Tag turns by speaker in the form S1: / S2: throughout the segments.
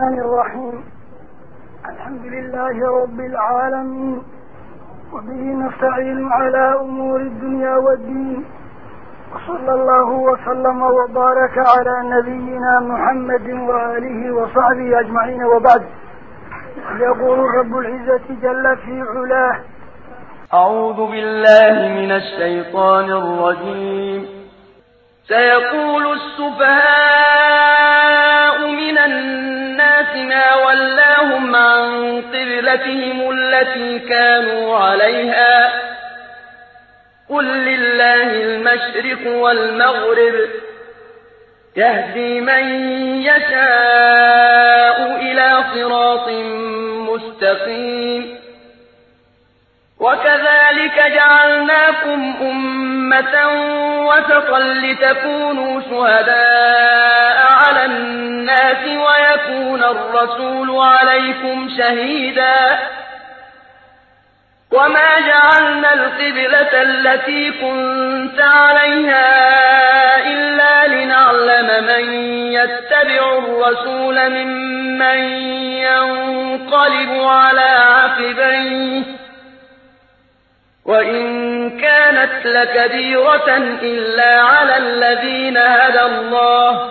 S1: الرحمن الرحيم. الحمد لله رب العالمين وبه نستعين على أمور الدنيا والدين. وصلى الله وسلم وبارك على نبينا محمد وآله وصحبه أجمعين وبعد. يقول رب العزة جل في علاه
S2: أعوذ بالله من الشيطان الرجيم. سيقول السفهاء ولاهم عن قبلتهم التي كانوا عليها قل لله المشرق والمغرب يهدي من يشاء إلى صراط مستقيم وكذلك جعلناكم أمة وسطا لتكونوا شهداء على الناس ويكون الرسول عليكم شهيدا. وما جعلنا القبلة التي كنت عليها إلا لنعلم من يتبع الرسول ممن ينقلب على عقبيه. وإن كانت لكبيرة إلا على الذين هدى الله.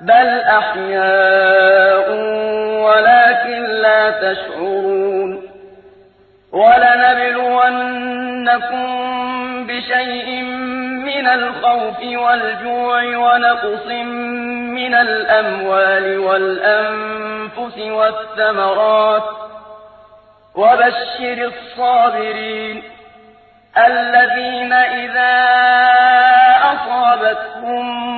S2: بل أحياء ولكن لا تشعرون ولنبلونكم بشيء من الخوف والجوع ونقص من الأموال والأنفس والثمرات وبشر الصابرين الذين إذا أصابتهم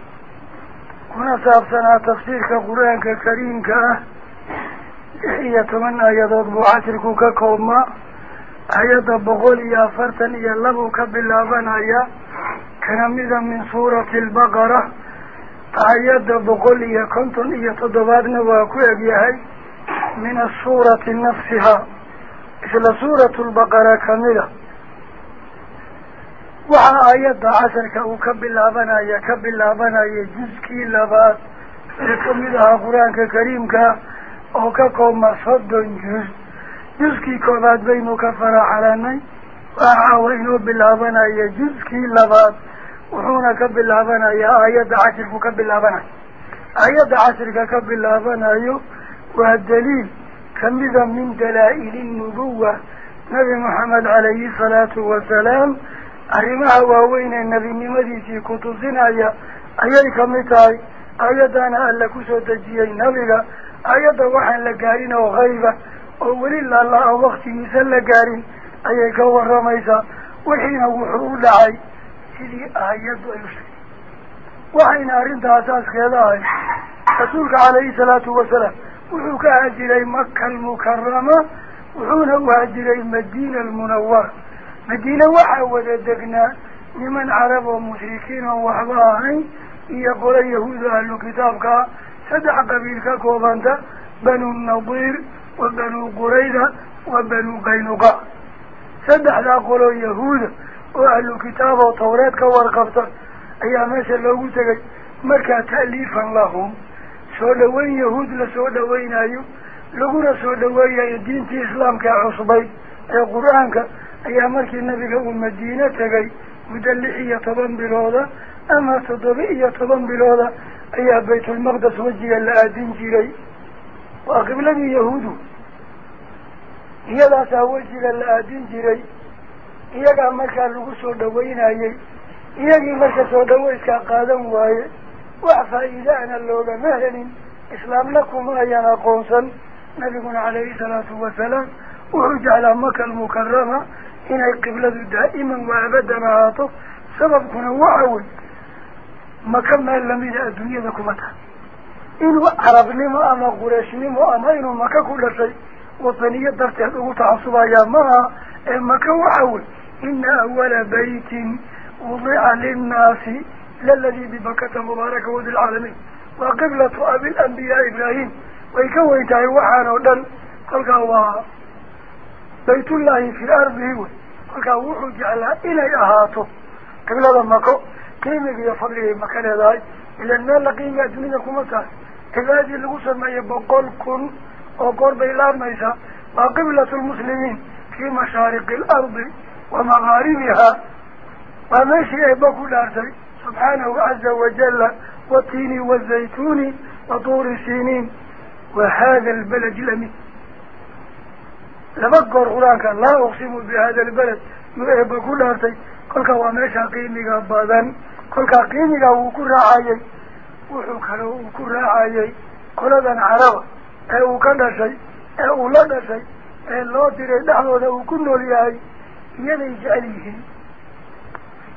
S1: من كنا سابسنا تفسير كقرآن كريم هي تمنى يضوط بعشركو ككوما ka bilaabanaya kana mida min suurati albaqara ayadda boqol iyo konton iyo toddobaadna waa ku egyahay min asuurati nafsihaa isla suuratu lbaqara kamida وعايد آيات عسنك أكب الله بنا يكب الله بنا يجزكي لبات يكملها قرآنك كريمك أكاكو مصد جز. جزكي كبات بينك فرعلاني وحا وينو بالله بنا جزكي لبات وحونا كب الله بنا يا آيات عسنك أكب الله آية بنا آيات عسنك أكب الله بنا والدليل كمذا من دلائل النبوة. نبي محمد عليه الصلاة والسلام أرماه وين النبي مديسي كتوزين أي أي كمتاي أي دانا ألكو سوتجيه نبيغا أي وحن لقارين وغيبة أولي الله الله وقت نسان لقارين أي كور رميسا وحين وحرور لعي سيدي أي دوشي وحين أرنت أساس خيالاي رسولك عليه الصلاة والسلام وحوك أجري مكة المكرمة وحونه أجري مدينة المنورة مدينة وحاولة دقنا لمن عرب ومشركين ووحباهن يقول يهود أهل كتابك سدع قبيلك كوفانت بنو النظير وبنو قريدة وبنو قينقاء سدع لا قول يهود وأهل كتاب وطوراتك ورقبت أيام سأل له تقول مكا تأليفا لهم سودوين يهود لسودوين أيو؟ لغنا سودوين دينة إسلام كعصبي القرآن كعصبي uu madiine tegay muddo lix iyo toban bilooda ama toddoba iyo toban bilooda ayaa baytulmaqdes wejiga la aadin jiray waa qibladii yahuudu iyadaasaa wejiga la aadin jiray iyagaa markaa lagu soo dhaweynayey iyagii marka soo dhaweyskaa qaadan waaye wax faa'iidaana loogama helin islaamna kuma ayaan aqoonsan nabiguna calayhi salaatu wasalaam wuxuu jeclaa maka almukarama إن القبلة دائما وأبدا عاطف سبب كنا وعوي. ما كان مال لمن الدنيا ذكمتها إن عرب نمو أما قريش نمو أما إن مكا كل شيء. وطنية درت يدعو تعصب يا ما إن مكا وعوي. إن أول بيت وضع للناس للذي ببكة مبارك وذي العالمين. وقبلة أبي الأنبياء إبراهيم. ويكوي تعي وحانا ودن قلقا وعوي بيت الله في الأرض يقول قلت أوحج على إلي أهاته قبل هذا المكو كلمة يفضله مكان هذا إلا أنه لقيني أدنين كمتاز تلادي الغسر ما يبقل كن وقر بي الله ميزا وقبلة المسلمين في مشارق الأرض ومغاربها وماشي يبقل الأرض سبحانه عز وجل والتين والزيتوني وطور السينين وهذا البلد الأمين kolkaa waa meesha qiimiga badan kolkaa qiimigaa wuu ku raacayey wuxuu kale uu ku raacayey qoladan caraba ee uu ka dhashay ee uu la dhashay ee loo diray dhexdooda uu ku nool yahay iyaday jecel yihiin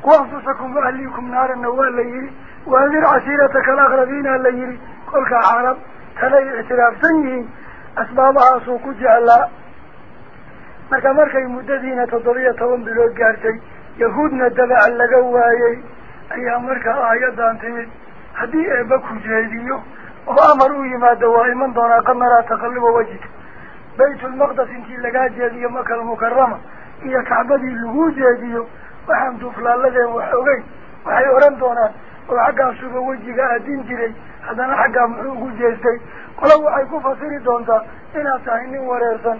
S1: waanfusakum waahliikum naarana waa la yidhi waandir casiirataka alaqrabiina la yidhi kolkaa carab tanay ictiraafsan yihiin asbaabahaasuu ku jeclaa dabaca laga waayey ayaa markaa aayadan timid haddii eebba ku jeediyo oo amar u yimaado waa iman doonaa qad naraa taqalluba wajhika baytulmaqdes intii lagaa jeediyo makal mukarama iyo kacbadii lagu jeediyo waxaan duuflaaladeen wax ogeyn waxay odhan doonaan oo xaggaasuba wejiga aadin jiray haddana xaggaa muxuu ugu jeestay qola waxay ku fasiri doontaa inaad tahay nin wareersan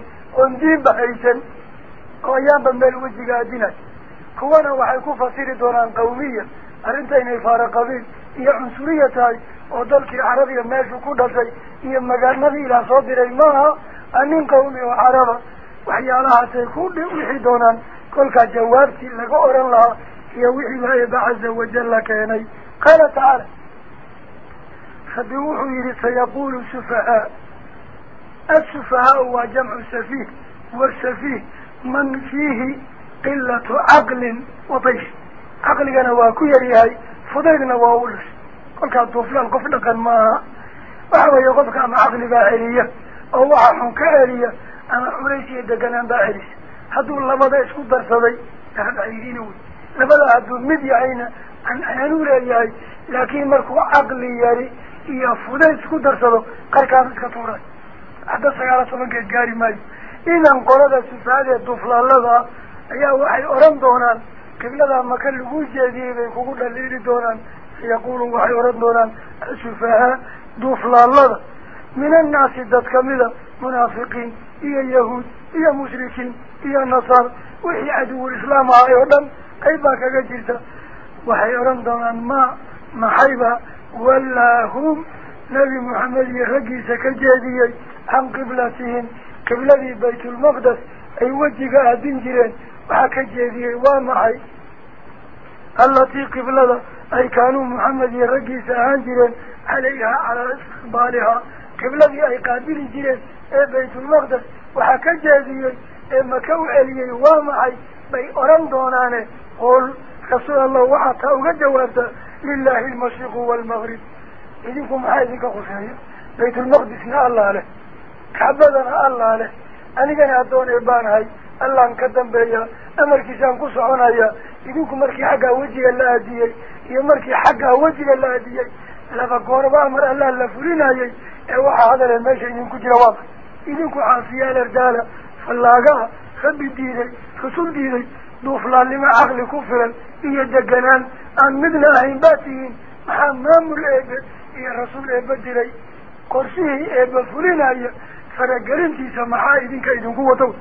S1: kuwana waxay ku fasiri doonaan qawmiya arrinta inay faara qabiil iyo cunsuriya tahay oo dalkii carabiya meeshu ku dhashay iyo magaaladii ilaah soo diray maaha anin qawmi oo caraba waxyaalahaasay ku wixii doonaan kolkaa jawaabtii laga oran lahaa iyo wixii baa eeba caza wajalla keenay qaala tacaala rabbi wuxuu yihi sayaqulu sufahaa السفهاء هو جمع السفيه والسفيه من فيه قلة عقل وطيش. عقل كان هو كيريهي فضيقنا وولس قل كانتو فلان قفل كان ما. وحو يقفك عن عقل باعلية. أو عحن كاعلية. أنا عريسي دقنان باعليس هدو الله ماذا يسكو الدرس بي هذا عيدينوي لبدا هدو مدي عينا عن عينور لكن مركو عقل ياري. إيا فضيقنا يسكو الدرس قل كانتو فلان hadda sagaala tobankeed gaari maayo idan qolada sifaadee duflaalada ayaa waxay odhan doonaan qibladaa maka lagu jeediyey bay kugu dhaliili doonaan sayaqulu waxay odhan doonaan asufahaa duuflaalada min annaasi dad kamida munaafiqiin iyo yahuud iyo mushrikiin iyo nasaar wixii caduwul islaam ahay oo dhan qayb baa kaga jirta waxay odhan doonaan ma maxayba wallaahum نبي محمد يهجي سكجادي عن قبلتهم قبل بيت المقدس. أي وجه قادم جيران وحكا جيدي ومعي. التي قبلها أي كانوا محمد يرقي سهان جيران عليها على إقبالها. قبلها أي قادم جيران أي بيت المقدس. وحكا جيدي أي مكو علي ومعي. بي أرام دونانه. قول رسول الله وحطه وقد جوابته لله المشيق والمغرب. Khuseeya baytulmaqdisna allaa leh kacbadana allaa leh anigana addoon ee baanahay allaan ka dambeeya amarkiisaan ku soconaya idinku markii xaggaa wejiga la aadiyey iyo markii xaggaa wejiga la aadiyey laba goorba amar allah la fulinayay ee waxaa hadalee meesha idinku jira waa idinku caasiyaal erdaala fallaagaha rabbi diiday rasul diiday duuflaalnimo caqli ku filan iyo deganaan aan midna ahayn baa tihiin maxaa maamul eebe iyo rasuul eeba diray qorshihii eeba fulinaya faragelintiisa maxaa idinka idinku wado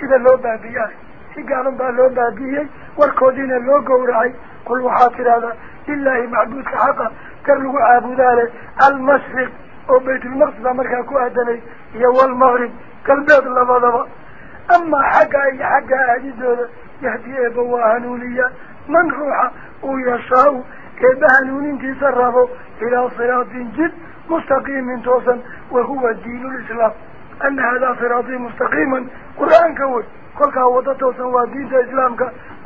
S1: sida loo baabi'iyay si gaaban baa loo baabi'iyey warkoodiina loo gowracay qul waxaa tidahdaa lilaahi macbuudka xaqa gar lagu caabudaa leh almashriq oo baytulmaqdis baa markaa ku aadanay iyo walmaqrib galbeed labadaba amaa xaggaa iyo xaggaa aadidooda yahdi eeba waa hanuuniya man ruuxa uu yashaau كبهل ونينك يسره إلى صراط جد مستقيم من توسا وهو الدين الإسلام. أن هذا صراط مستقيما قرآن كوي. قلت ودى توسا ودين الإسلام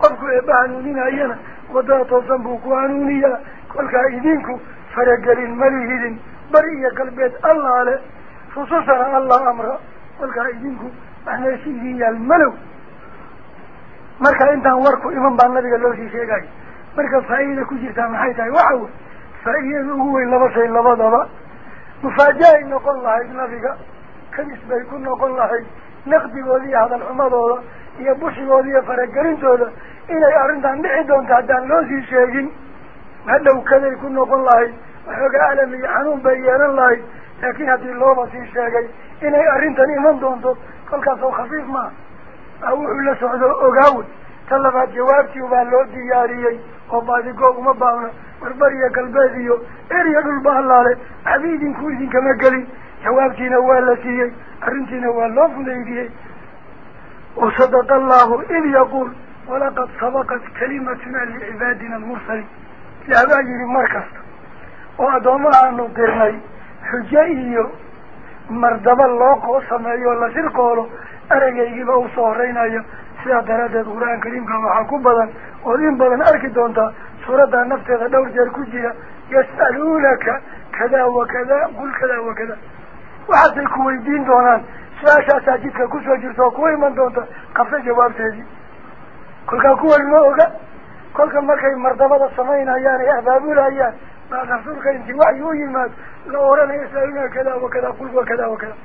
S1: قلت إبهل ونين أينا ودى توسا بقوانونيا قلت إذنك فرقل مليهد برية قلبيت الله عليه. خصوصا الله أمره. قلت إذنك أنا شيئي الملو. مركا انتا واركو إمام بان نبي قال له شيئي maxay tahay waxa wey faa'iidada ugu weyn laba shay labadaba mufaaja-ay noqon lahayd nabiga kadis bay ku noqon lahayd naqdigooda iyo hadal xumadooda iyo bushigooda iyo faragelintooda inay arrintan dhici doonto haddaan loo sii sheegin hadhow kaday ku noqon lahayd waxoogaa alam iyo xanuun bay yeelan lahayd laakiin haddii looba sii sheegay inay arrintan iman doonto kolkaas oo khafiif maaha a wuxuu la socdo ogaawe iyo galbeed iyo eriya dhulba allaale waxba idinku idinkama gelin jawaabtiina waa la siiyey arrintiina waa loo fudaydiyey wasadaqa allahu id yaquul walaqad sabaqat kalimatuna licibaadina almursaliin ilaah baa yihi mar kasta oo addoomaha aanu dirnay xujo iyo mardaba loo qoo sameeyo la shirqoolo eragaygiiba usoo horeynaya daraaddeed qur-aan kariimka waxaa ku badan ood in badan arki doontaa suuraddaa nafteeda dhowr jeer ku jira يسألونك كذا وكذا قل كذا وكذا وحتى الكويدين دونان سلاشا ساجدك كسوة جرسوا كوي من دونتا قفل جواب سيدي كل كوي الموغة كل كما كي مرتبة السمين ايان احبابون ايان ما رسولك انت وحي ويمات لو أرنا يسألونك كذا وكذا قل وكذا وكذا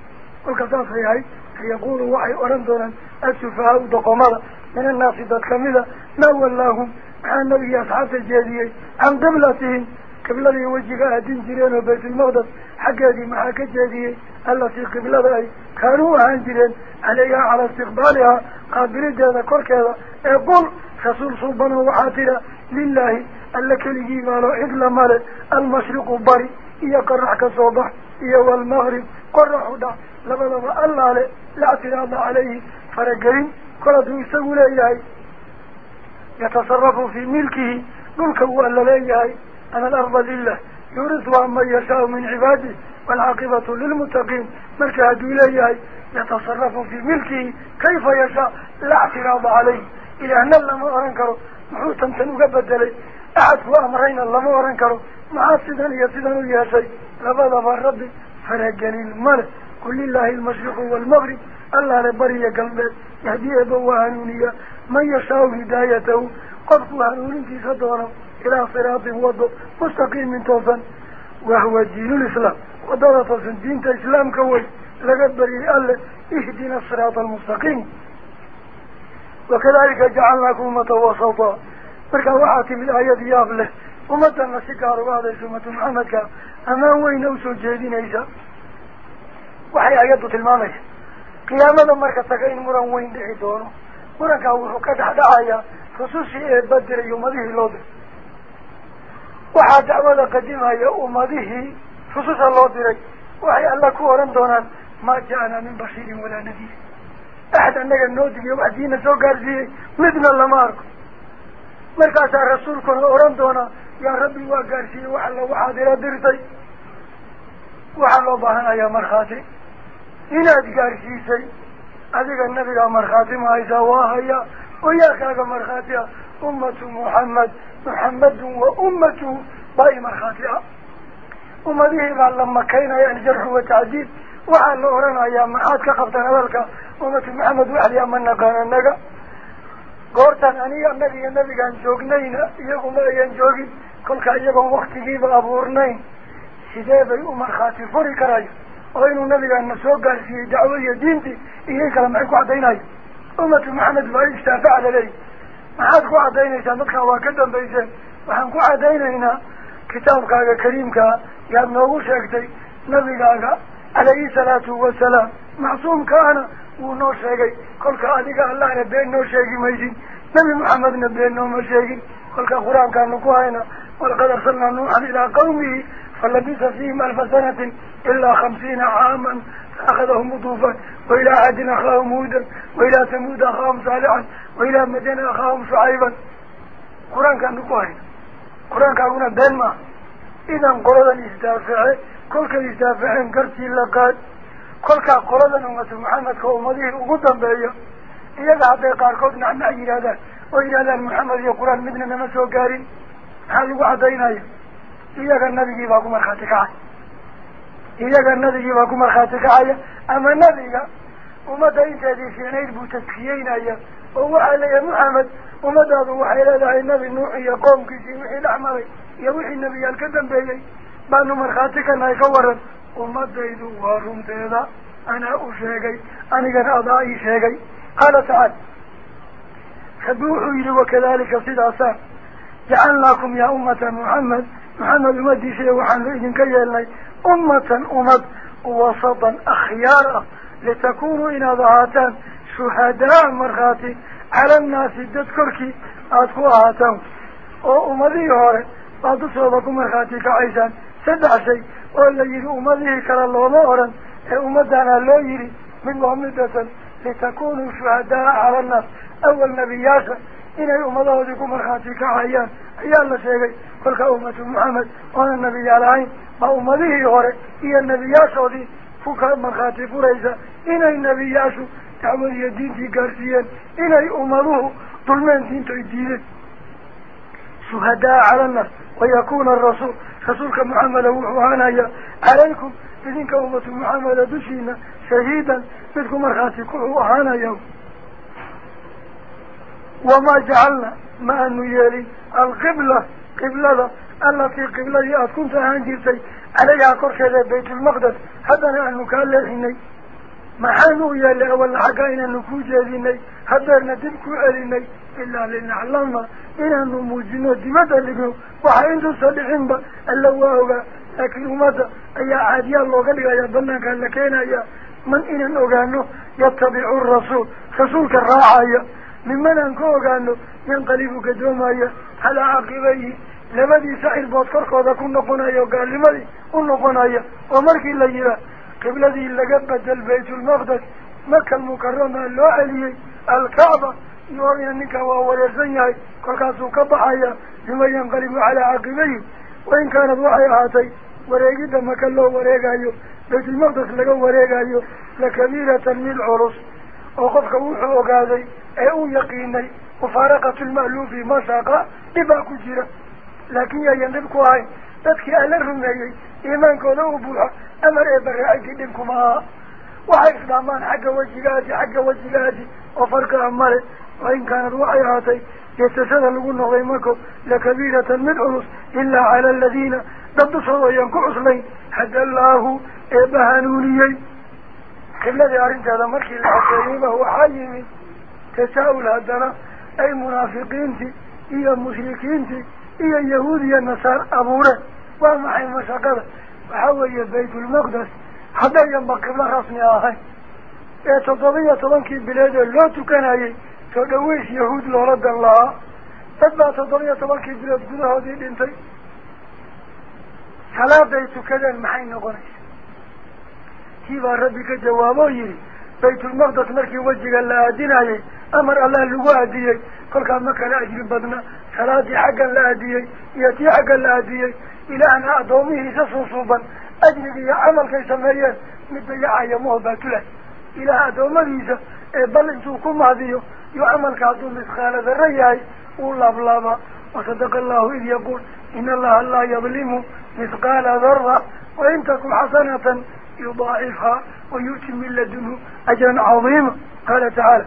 S1: كل كذا صحيحي يقول وحي أرن دونا السفهاء دقمضة من الناس كمذا ما ولاهم عن النبي أصحاب الجادية عن قبلتهم. قبلتي وجهها دين جيرين وبيت المقدس. حقادي محاكا جادية التي قبلتها كانوا عن جيرين عليها على استقبالها. قابلين جاذا كوركذا يقول رسول صبنا وحاتنا لله. ألا كلجي مالو إذلا مال المشرق بري إيا قرح كصوبح إيا والمغرب قرح دا لما لما الله لا اعتراض عليه فرقرين كل يسوي إياهي يتصرف في ملكه. ملكه هو إياهي أنا الأرض لله. يورثها من يشاء من عباده. والعاقبة للمتقين. ملك إياهي يتصرف في ملكه. كيف يشاء. لا اعتراض عليه. إلى أن الله أرنكره محوطا تنقبت لي أحد هو أمرين الله أرنكره مع سيدان يسيدان يا شيء. لبدا ربي فرقني الملك. كل الله المشرق والمغرب. الله لبري قلبه يهدي بوهانونية من يشاء هدايته قفت هانون في صدره. إلى صراط وضع. مستقيم توفا وهو دين الإسلام. وضرط دين الإسلام كوي. لقبري الله. اهدنا الصراط المستقيم. وكذلك جعلناكم أمة وسطا. مركا وحاتي من آيات يابله أمة نسيكار وهذا سمة محمد أما وحي آيات تلمامي قيامة مركا تقين مران وين دعي دونه مركا وحكا دعايا خصوصي بدر يومده dacwada qadimaya ummadihii rususha loo diray waxay alla ku oran doonaan maa ja-anaa min bashiirin walaa nadiir axad annaga noo digiyo wax diina soo gaarsiiyey midna lama arko markaasaa rasuulkuna oran doonaa yaa rabbi waa gaarsiiyey wax alla waxaad ila dirtay waxaa loo baahanayaa markhaati adiga nabigaa markhaati ma haysaa waa haya oo yaa kaaga markhaati ah ummatu muxamed محمد. وأمته باي مرخاتها أمته بقى لما كان الجرح وتعديد وعلى أورنا يا معاد كقبتنا ذلك. أمة محمد وحد يا من كان النجا. قرطان أني النبي النبي كان جوجنين يقوم أيان جوجي كل يقوم وقت جيب أبورنين سيدابي أمر خاتي وإن النبي أن سوق قاسي دعوية دينتي إيهي كلا معكو عديناي أمة محمد فأي اشتافع للي محادكو عديناي سامتك وكذا بيسان وحنكو عديناينا كتابك هذا كريمك يا ابن أغوش أكتي نبي هذا عليه الصلاة والسلام. معصوم كان. ونور شاقي قلت أديك الله نبين نور شاقي ميزين. نبي محمد نبي نور شاقي قلت قرآن كان نكوهينا. ولقد أرسلنا نوحا إلى قومه. Falabisa fiihim alfa sanatin ilaa khamsiina caaman فأخذهم الطوفان وإلى عاد أخاهم هودا وإلى ثمود أخاهم صالحا وإلى مدين أخاهم شعيبا. قرآن كان نقوهي قرآن كان هنا بينما إذا قرآن الاستافع كل كالاستافعين كرتي لقاد كل كقرآن أمة محمد كأمده وقدم بأيه إذا حتى قاركود نعم أجل هذا وإلى ذا محمد يقرآن مدنا نمسو قارين. هل وعدينا إذا كان النبي يبقى مرخاتك baa ku markhaati kacaya ama nabiga ummadda inteedii fiinayd buu taskiyeynaya oo waxaa leeyahay maxamed ummadaadu waxay leedahay nebi nuux iyo qoomkiisii wixii dhex maray iyo wixii nebiyaal ka dambeeyey baanu markhaati ka nahay ka waran ummadaydu waa runteeda anaa u sheegay anigana adaa ii sheegay qaala tacaala rabbi wuxuu yidhi wakadalika sidaasa jacalnaakum yaa ummata muxamed maxamed ummadiisa waxaanu idinka yeelnay أمة أمد وسطا أخيارا لتكونوا إن ضعاتان شهداء مرخاتي على الناس تذكرك أدكو أهاتان وأمدي هوري بعض صوبكم مرخاتي كعيسان سدع شيء. ولا يري أمدي كلا الله مهرا. أمدنا لو يري من مهمدة لتكونوا شهداء على الناس. أول نبياشا إن أمضاه ذيك مرخاتي كعيا أيا الله سيقي قلك أمة محمد. وأنا النبي العين ما أمضيه يغري إيا النبي ياسو فوكا فوق مرخاتي فريزة إن النبي ياسو تعمل يدين ذي قرسيا إن أمضاه ظلمان دين تعديده شهداء على النار ويكون الرسول. رسولك محمد وحوانا عليكم. إذنك أمة محمد دشينا. شهيدا. فيكم مرخاتي كعوانا يوم وما جعلنا ما أنه يلي القبلة قبلة التي قبلة كنت أنجرتي عليها كرشة بيت المقدس. حتى نحن كان لحيني ما حانو يلي أول حقائنا نكوجة لني حتى ندبكو أليني إلا لنعلم إن أنه اللي دمتا لكم. وحينتو صالحين با. اللواهو لكن أمتا أي عادية الله قال لي أظن كان لكينا من إن أغانو يتبع الرسول. رسولك الراعي من من أنكوه قانو ينقلب كدوما إياه على عقبه لماذا سعر بطر قد كنا نقونا إياه قال لماذا أكون نقونا إياه ومرك اللي قبل ذي اللي قبت البيت المقدس مكة المكرمة اللي هو الكعبة. يوري أنك وهو يزيني كالكاسو كبح إياه لما ينقلب على عقبه وإن كان ضحي آتي وريك دمك الله وريك أيه بيت المقدس لقو وريك أيه لكبيرة من العرص وقفك وحو وقاذي أي أو يقيني وفارقة المألوف ما ساقا لبا كجيرا لكن يا ينبكو هاي تدكي أهل الرمي ايمانك ولو بوحا أمر اي بري أي جدنكو ما وحي اسلامان حق وجلادي حق وجلادي وفارقة امالي وإن كان روحي هاتي يستسد لقلنا غيمكو لكبيرة من عرص إلا على الذين ضد صويا كعصلين حد الله إيه ابهانوليين كنا دارين جدا مركي الحكيمة هو حايمي تساؤل هذا. أي منافقين تي أي مشركين تي إيا يهودي النصار أبورة وما حين مشاكلة وحوية بيت المقدس. حدا ينبقب لها اسمي يا اعتضبية طبنكي بلاد اللوت كان أي. تدويش يهود لرد الله. تبع تضرية طبنكي بلاد دولة هذه الإنتي. ثلاثة كذا المحين نغنيش كيف ربك جوابه بيت المقدس مركي وجه قال لا أمر الله اللقاء أدينه قل كان مكة لا أجل بدنا. ثلاثي حقا لا أدينه يتي حقا لا أدينه إلى أن أعضوميه سصوصوبا أجنبي يا عمل كي سميه. مدى يا عيا مهبات له إلى أعضوميه إيه بل انتوكم هذه. يا عمل كعضو مدخالة الرياي والله بلاما وصدق الله إذ يقول إن الله الله يظلم مثقال ذرة. وإن تكون حسنة يضاعفها ويؤتي من لدنه أجرا عظيما. قال تعالى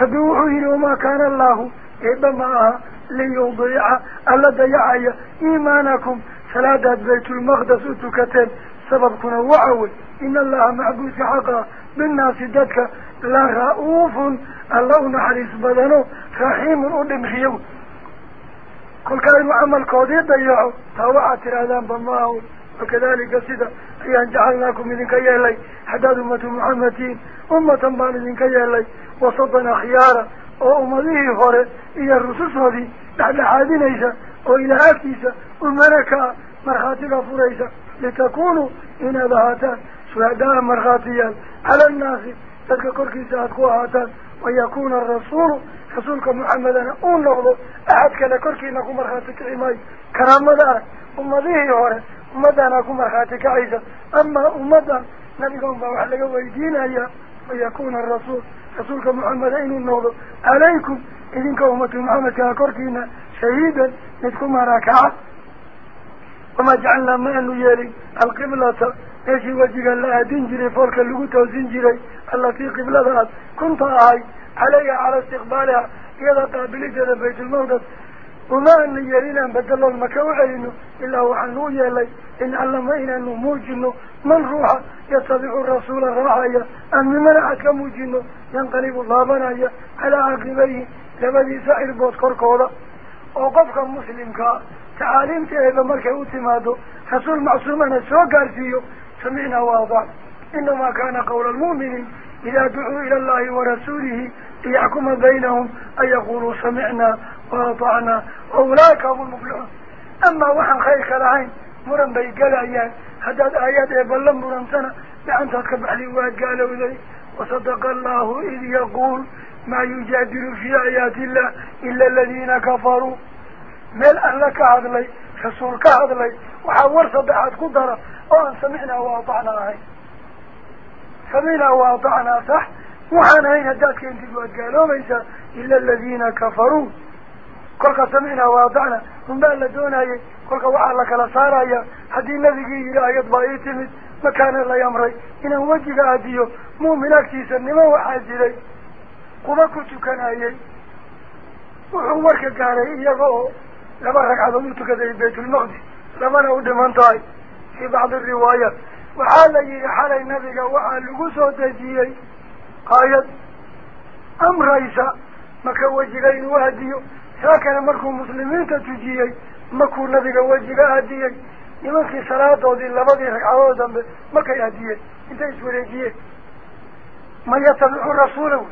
S1: فدوعوا إلى ما كان الله إبا معها ليضيع ألا ضيعي إيمانكم. فلا داد بيت المقدس أتكتب سبب كنا وعوي إن الله معبوس حقا بالناس دادك لا رؤوف الله نحرس بدنه. رحيم أدم خيو كل كلمة عمل قضية ضيعه. طوعة الأذان بالله وكذلك قصيدة هي أن جعلناكم من ذنك يهلي حدا أمة محمد أمة بان ذنك يهلي وصدنا خيارا وأمضيه فارد إلى الرسوس هذه بعد حادي نيسا وإلى أكيسا ومركا مرخاتي غفوريسا لتكونوا إن أبهاتان سهداء مرخاتيا على الناس تلك كركيسا أكواهاتان ويكون الرسول رسولك محمدا أون نغضو أحدك لكركي نغو مرخاتك عماي كرام مدار أمضيه فارد أمدنا كم رخاتك عيسى. أما أمدنا نبيكم فوحل ويدينا يا ويكون الرسول رسولك محمد إن النور عليكم إذن كومة محمد كاركينا شهيدا نتكم راكعة وما جعلنا ما أنه يلي القبلة. يجي وجه الله؟ دنجري فورك اللغوتة وزنجري الله في قبلة ذات. كنت آي علي على استقبالها. إذا قابلت هذا بيت المنقص وما أنه يلينا بدل المكوح إلا وحنو لي إن علمينا أنه موجن من روح يتبع الرسول رعايا أم من أكا موجن؟ ينقلب الله بنايا على عقبيه لبدي سائر بوتكور كولا وقفك مسلم كا. تعاليم إذا مركب اتماده حصول معصومنا سوى قارسيو سمعنا واضع إنما كان قول المؤمنين إذا دعوا إلى الله ورسوله ليحكم بينهم أن يقولوا سمعنا وأطعنا. وأولئك هم المفلحون. أما وحن خيرك العين مرن بي قال قلعيان هداد آيات إبلا مرن سنة. لأن تذكب علي قالوا لي وصدق الله إذ يقول ما يجادل في آيات الله إلا الذين كفروا. مل أنك عدلي كسورك عدلي وحاور صدعات قدرة. وأن سمعنا وأطعنا هاي. سمعنا وأطعنا صح؟ وحان هاي هداد كنتي وقالوا ليس إلا الذين كفروا. كل قسمنا واضعنا هم بقى saaraya haddii nabigii yidhi ayad baa ii timid makaana lay amray inaan wejiga aadiyo muumin agtiisa niman waxaa jiray kuba ku tukanayay wuxuu warka gaaray iyaga oo laba ragcadood u tukaday baytulmaqdis labana u dhiman tahay fii bacdi riwaayaat waxaa la yihi xalay nabiga waxaa lagu soo dejiyey aayad amraysa maka wejiga inuu aadiyo saakana markuu muslimiinta tujiyey مكو نبي لوجه هديه يمكن صلاة ودي لبدي ركعوه دمبه مكا يهديه انت اسوريجيه ما يتبعو رسوله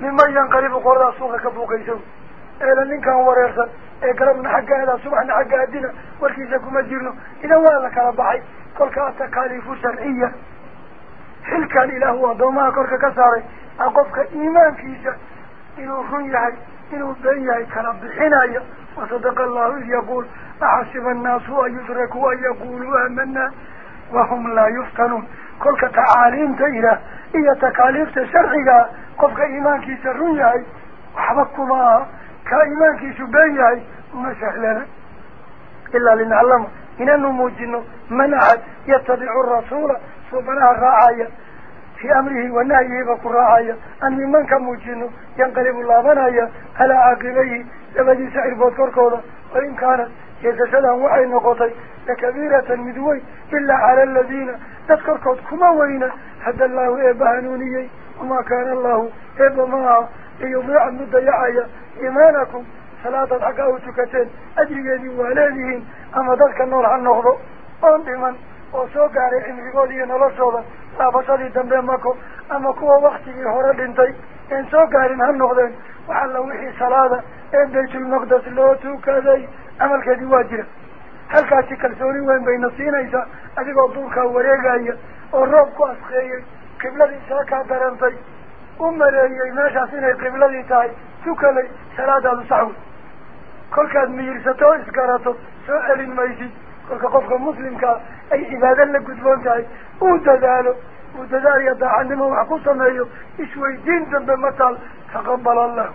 S1: مما ينقرب قرى رسوله كفو قيسه أهلا لنكا هو ريخا اقربنا حقا هدا سبحنا حقا هدينا والكيساكو مجيرنا أنا والك ربحي كل كانت تكاليف سرعية حل كان اله هو دوما كورك كساري اقفك ايمان كيسا انو خنيهي انو بيهي كرب حنايا وصدق الله يقول أحسب الناس ويدركوا يقولوا أمنا وهم لا يفتنون. كل كتعاليم تيرا إيا تكاليف تشرحيا قفك إيمانك سرنيا وحبكما كإيمانك شبيا ما سهلنا إلا لنعلم. إن النموجين من أحد يتبع الرسول صبناها الرعاية في أمره ونهيه بك رعايا أن من كموجين ينقلب الله منايا على عقبيه لبدي سعر بوتكور كورا وإن كانت يتشدهم وعي نقطي لكبيرة المدوي إلا على الذين تذكر قد كما وين حد الله إيبها نوني وما كان الله إيبا معه ليضيع المدى يعيا إيمانكم صلاة الحقاو تكتين أدري يدي والاذهن أما ذلك النور عن نقضة قام بمن وصوك عليهم في قولي نرسوه لا فصلي دمبيمكم أما كوا وقتي هرب انتي. Waktigii hore dhintay een soo gaarin ha noqdeen waxalla wixii salaada ee baytulmaqdes loo tukaday camalkeedii waa jira halkaasi kalsooni weyn bayna siinaysaa adigoo duurkaa wareegaya oo roob ku askeeyey qibladii saa kaa darantay u maleeyey meeshaas inay qibladii tahay tukalay salaadaadu saxwi kolkaad miyirsato o isgarato soo celin maysid kolka qofka muslimkaa ay cibaado la gudboon tahay uu dadaalo ودذار يدا عندما وحقو سميه إشوي دين ذنب مثال تقبل الله.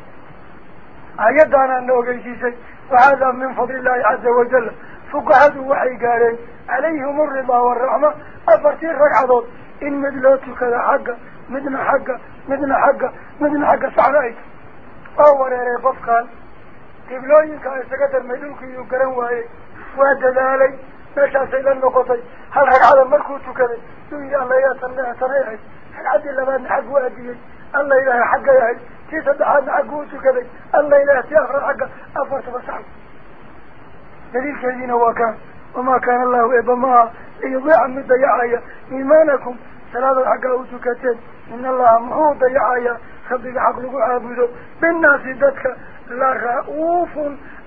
S1: عيدانا أنه قيسي وهذا من فضل الله عز وجل. فقعد وحي قارين عليهم الرضا والرحمة. أفرتين ركعضوا إن مدلوت كذا حقا مدن حقا مدن حقا مدن حقا سعرائي. أول يا بفقان قبلوين كان سكتر مدلوك يقرن وهي وهذا ذلك. ماشى سيل النقطي هل حق على الملكوت كذي دنيا الله يا سنها سريعي حق عدي لما نحق وعدي الله إله حق يا عدي كي تدعان عقوت كذي الله إله تيافر حق أفرت بسعب دليل كذين هو كان. وما كان الله إبا ما ليضيع من ضيعي إيمانكم ثلاثة عقوت كتين إن الله محوط ضيعي خبق عقلك عابده بالناس ذاتك. لغاوف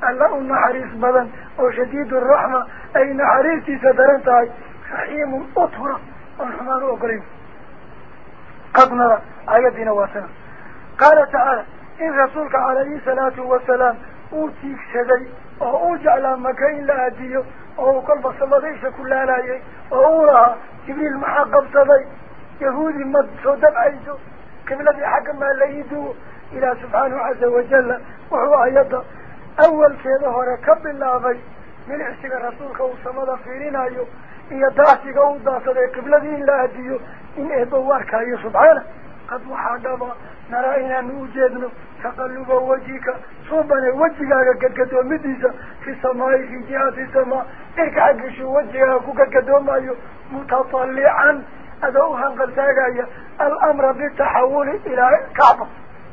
S1: الله معرف بدن وشديد الرحمة. أين عريتي سدرنتاي رحيم أطهر. الرحمن أكرم قد نرى آياتنا واسنا. قال تعالى إن رسولك عليه الصلاة والسلام أوتيك شدي أو أوجع لمكين لأديه أو قلب صلى ديش كل آلاي أو رأى جبريل محاقب صدي. يهودي مد صدب عيزه كم الذي حكم ما yahuudi ma soo dabcayso qibladii xagga maa la ii duwo ilaah subxaanahu caza wajalla wuxuu ayadda awalkeeda hore ka bilaabay milicsiga rasuulka uu samada fiirinayo iyo daasiga uu daasaday qibladii in la aadiyo in eeba u arkaayo subxaana qad waxaa dhaba naraa inaanu ujeedno taqaluba wajika suubane wejigaaga gadgadoomidiisa fi samaai fi jihati samaa irka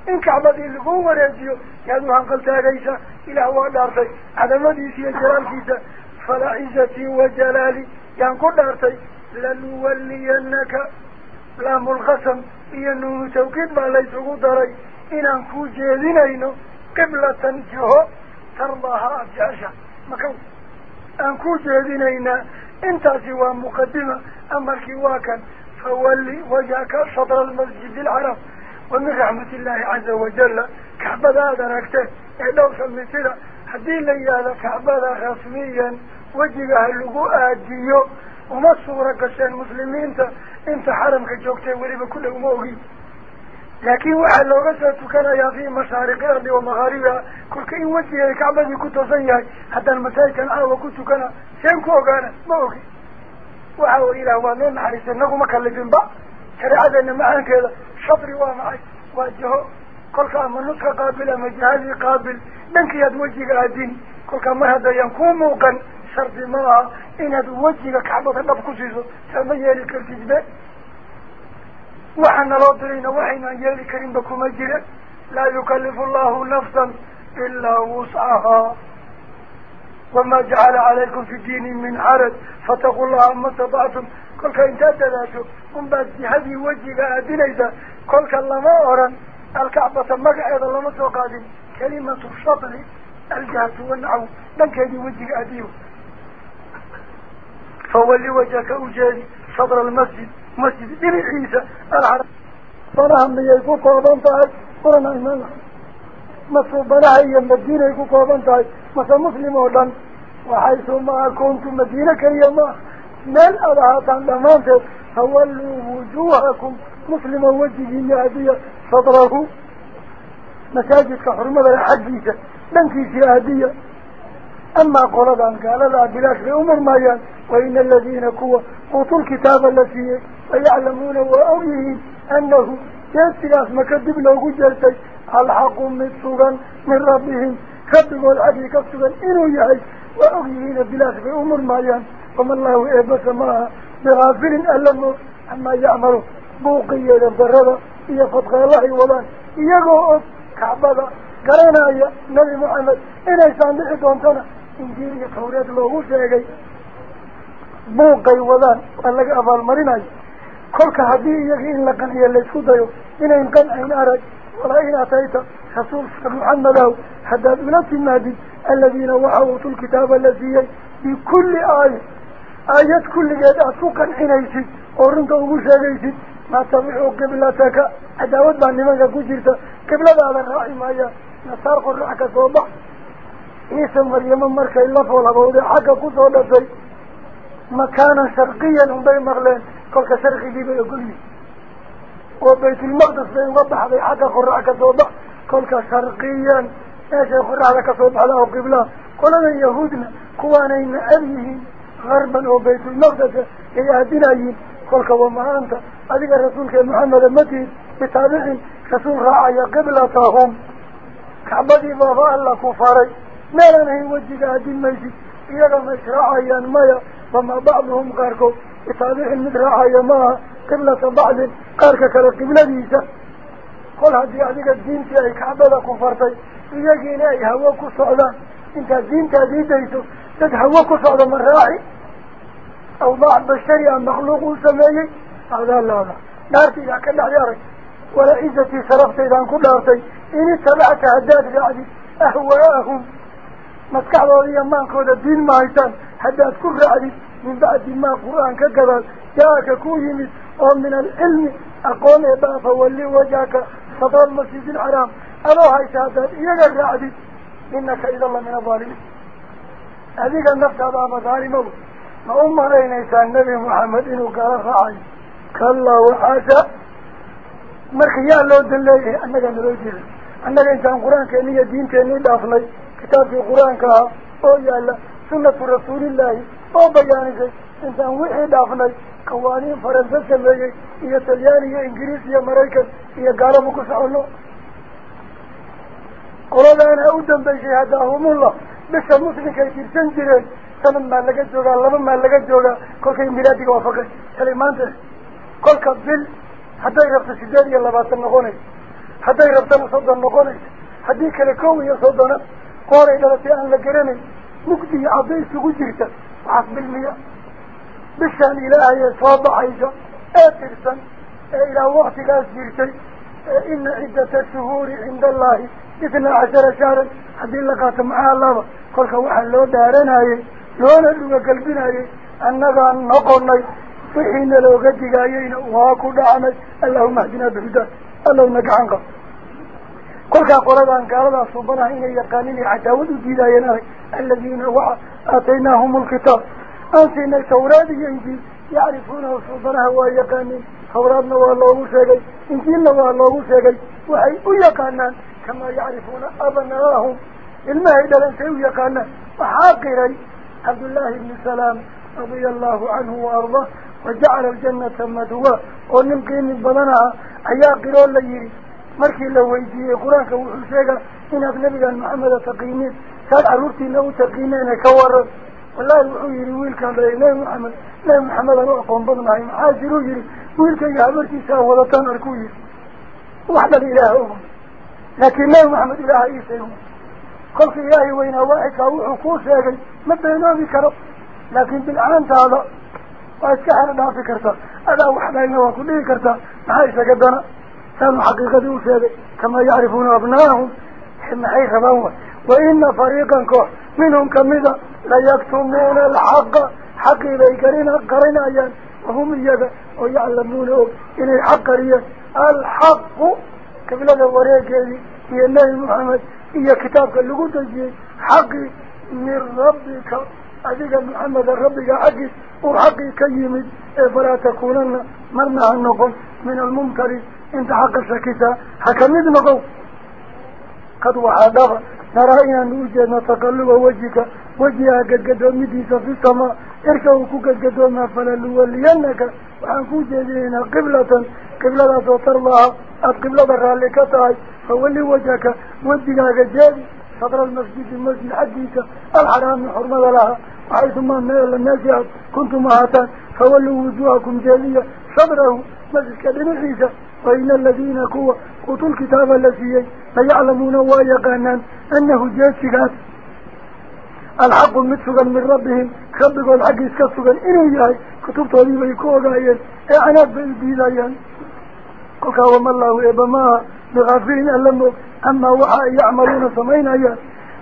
S1: إن كعبد الجو ورجيو كانوا هنقلت عيسى إلى وادارته هذا ما ديسي الجلال كيسة. فلا عيسى وجلالي كان كل دارته لن ولي أنك لام الخصم ينو توكيد ما ليس قدري إن أنكو جيدين أينو قبلة جهو ترضاها أبجاشا. مكو. أنكو جيدين أينا إن تأتي مقدمة أمرك واكا فولي وجاك شطر المسجد العرب aragteen ee dhowrka mitida haddii la yihahdo kacbada rasmiyan wejiga ha lagu aadiyo uma suura gasheen muslimiinta inta xaramka joogtay weliba ku dhow ma ogin laakiin waxaa looga soo tukanayaa fii mashaariqi ardi wa makhaaribiha kolka in wejigeeda kacbadii ku toosan yahay haddaan masaajidkan caawa ku tukana seen ku ogaana ma ogi waxa way ilaah waa noo naxariistay naguma kalifinba shareecadeena شرعت أن معنى كذا شبري ومعي واجهه كل كان منك قابل مجهز قابل. لنك يد وجهك أدين. كل كان مرهد ينكون موقا شرط ما إن يد وجهك حمد الله بكسيسه فما يالك الكذبة وحنا لا ترين وحنا يالك كريم بكم لا يكلف الله نفسا إلا وسعها. وما جعل عليكم في الدين من عرض فتقول الله ما تضعتم كل كنت تدلاتوا من بعد هذه وجهة أدنيزة كل كلمة أورا الكعبة مقع إذا لم تقادم كلمة الشطر الجهت والنعو من كان يوجه أديو فولي وجهك أجالي صدر المسجد مسجد إبن عيسى. العرب فرهم يجبوك وضمتها قرنا إيمانهم مثل بلعي المدينة كوكوبان تاي. مثل مسلم ودن وحيث ما كنت مدينة كريما من أبعاتان دمانتك هولوا وجوهكم. مسلم يا يهدية صدره مساجد كحرمة الحجية من في يهدية أما قردان قال لا بلاك لأمر مايان. وإن الذين كوا قطوا الكتاب الذي ويعلمون وأويهين أنه جاءت الاسم كذب لو جلتك rabbihim rabbigood xaggii ka sugan inuu yahay waa og yihiina bilaash bay umurmayaan wama allahu eebasa maaha bigaafilin alla moog amaa yacmalu buuqiyeeda darada iyo fadqeelahay wadaan iyagoo og kacbada garanaya nabi maxamed inaysaan dhici doontana injiil iyo tawreed loogu sheegay buuqay wadaan waa laga abaalmarinayo kolka haddii iyagii in la qanciyo laysku dayo inayn arag in atayta rasuulka muxamedaw haddaad ula timaadid aladiina waxa uutul kitaaba la siiyey bikulli aaya aayad kulligeed aad ku qancinaysid oo runta ugu sheegaysid maa tabicuu qiblataka cadaawad baa nimanka ku jirta qibladaada raaci maayaan nasaar qorax ka soo bax ciise maryamo markay la foolhabowday xagga kusoo dhashay makaanan sharqiyan unbay maqleen وبيت المقدس بين وضح ذي حكا قراء كثوبة كلك شرقيا ناشي قراء كثوبة له قبلة. كلنا يهودنا كوانا إن أبيه غربا وبيت المقدس. يهدنا كلك ومعانتا أذيك الرسول محمد المتين بتابعين. رسول راعي قبلتهم. كعبدي بابا الله كفاري. مالا هي وجه قادين ميسي. يرى مشراعيان مايا فما بعضهم غاركو بتاريخ المدرعة يما قبلة بعد قارك كالقبلة ديسة. قل هذه يعني الدين في أي كعبة كفرتي. إيجي إلهي هواك صعدة إنت الدين تهدي ديسو تد هواك صعدة من راعي. أو ضع البشري عن مخلوق سمايي هذا لا لا. لكن لا يارك ولا إزتي صرفتي لأن كل أرتي إني تبعت هداد لعدي أهواءهم. ما تكعبوا لي أمان قول الدين ما يتان هداد كل رعدي من بعد ما قرآن كقبل جاءك أو من العلم أقوم إبا فولي وجاك صدر المسجد الحرام. أروها إشهادة إيجا الرعد إنك إذا الله من الظالمين أذيك النفط هذا مظالم الله ما أمه رأينا إسان نبي محمد إنه قال رعي كلا وعاشا مرخياء الله دليه أنك أنه لو جيزي أنك إنسان قرآن كأنه دين كأنه دافلي كتاب في قرآن أو يا الله. سنة رسول الله. Dhaafnay qawaaniin faransa sameeyey iyo talyaani iyo ingiriis iyo maraykan iyo gaalabu ku soconno qoladaana u dambaysay hadaahumullah bisha muslimkay tirsan jireen sanad maa laga joogaa laba maa laga joogaa kolkay milaadiga waafaqay helay maanta kolka bil hadday rabto sideed iyo labaatan noqonayso hadday rabtana soddon noqonayso haddii kale kow iyo soddona qooray dhalatay aan la garanayn mugdi iyo caddo isugu jirta waxaas bilmiya bishaan ilaahayee soo baxaysa ee tirsan ee ilaa waktigaas jirtay ina ciddata shuhuuri cinda allahi itnaa cashara shahran haddii la qaato maxaa laba kolka waxaa loo dhaaranayey loona dhuga galbinayey annagaan noqonay wixiina looga digaayeyna waa ku dhacnay allahuma ahdinaa كل كقولان كا قال الله سبحانه إن يقانين عدود بداينا الذين اتيناهم الكتاب أنت إن التوراة ينجي يعرفونه سبحانه ويقانين توراتنا والله وشاكي إنجيلنا والله وشاكي وحي يقانان كما يعرفون أبناءهم المهيدة لنسي ويقانان وحاقري عبد الله بن سلام رضي الله عنه وأرضاه وجعل الجنة مدوى ونمكين البلنها أياقرون ليري مركي لو ويجي قرآنك وحسيقا إن أبنبي قال محمد تقيمين قال عرورتي إنه تقيمين كورا والله الوحوي يقول كان بلاي لا محمد لا محمد نعطى انضم معي محاجر ويجري ويقول كي عبرتي ساولة تنركوية وحدة إلههم لكن لا محمد إله إيسيهم قلت إلهي وين أواعك وحقوص يقول ما بينامي كرب لكن بالعام تعالى وأسكحنا بها فكرتها هذا وحدة إلهي وكل فكرتها محاجر قدنا كانوا حقيقة وشيء كما يعرفون أبنائهم حين حيث بوا وإن فريقا كو منهم كمدة لا يكتمون الحق. حق إلى قرينا قرينا يان وهم يجا ويعلمون إن الحق ريا. الحق كبلا الوريك يا يا نبي محمد. يا كتابك اللي قلت جي حق من ربك. أديك محمد الرب يا وحقي وحق كيمد إيه فلا تكونن. مرنا النقل من الممتلئ انت حق الشكيسة. حكمت مقو قد وحادف نرى أن وجهنا تقلب وجهك. وجهها قد قد مديسة في السماء. اركوك قد قدوا ما فللوا. لينك وحكو جدينا قبلة. قبلة سوطر الله القبلة الرالكتاي فولي وجهك. وجهها قد جدي صدر المسجد المسجد حديك الحرام الحرمة لها. حيثما ميل الناس كنت مهاتا فولوا وجوهكم جالية صدره. مسجد كبير حيثا فإن الذين كوا قتل كتاب الذي فيعلمون ويقانا أنه جاسك الحق المتسقا من ربهم خبقوا الحق اسكسقا إنه ياه كتب طريبا يكوا قايل اعناد إيه بيدا ياه قلقا وما الله إبا ما بغافين ألمه أما وحا يعملون سمين ياه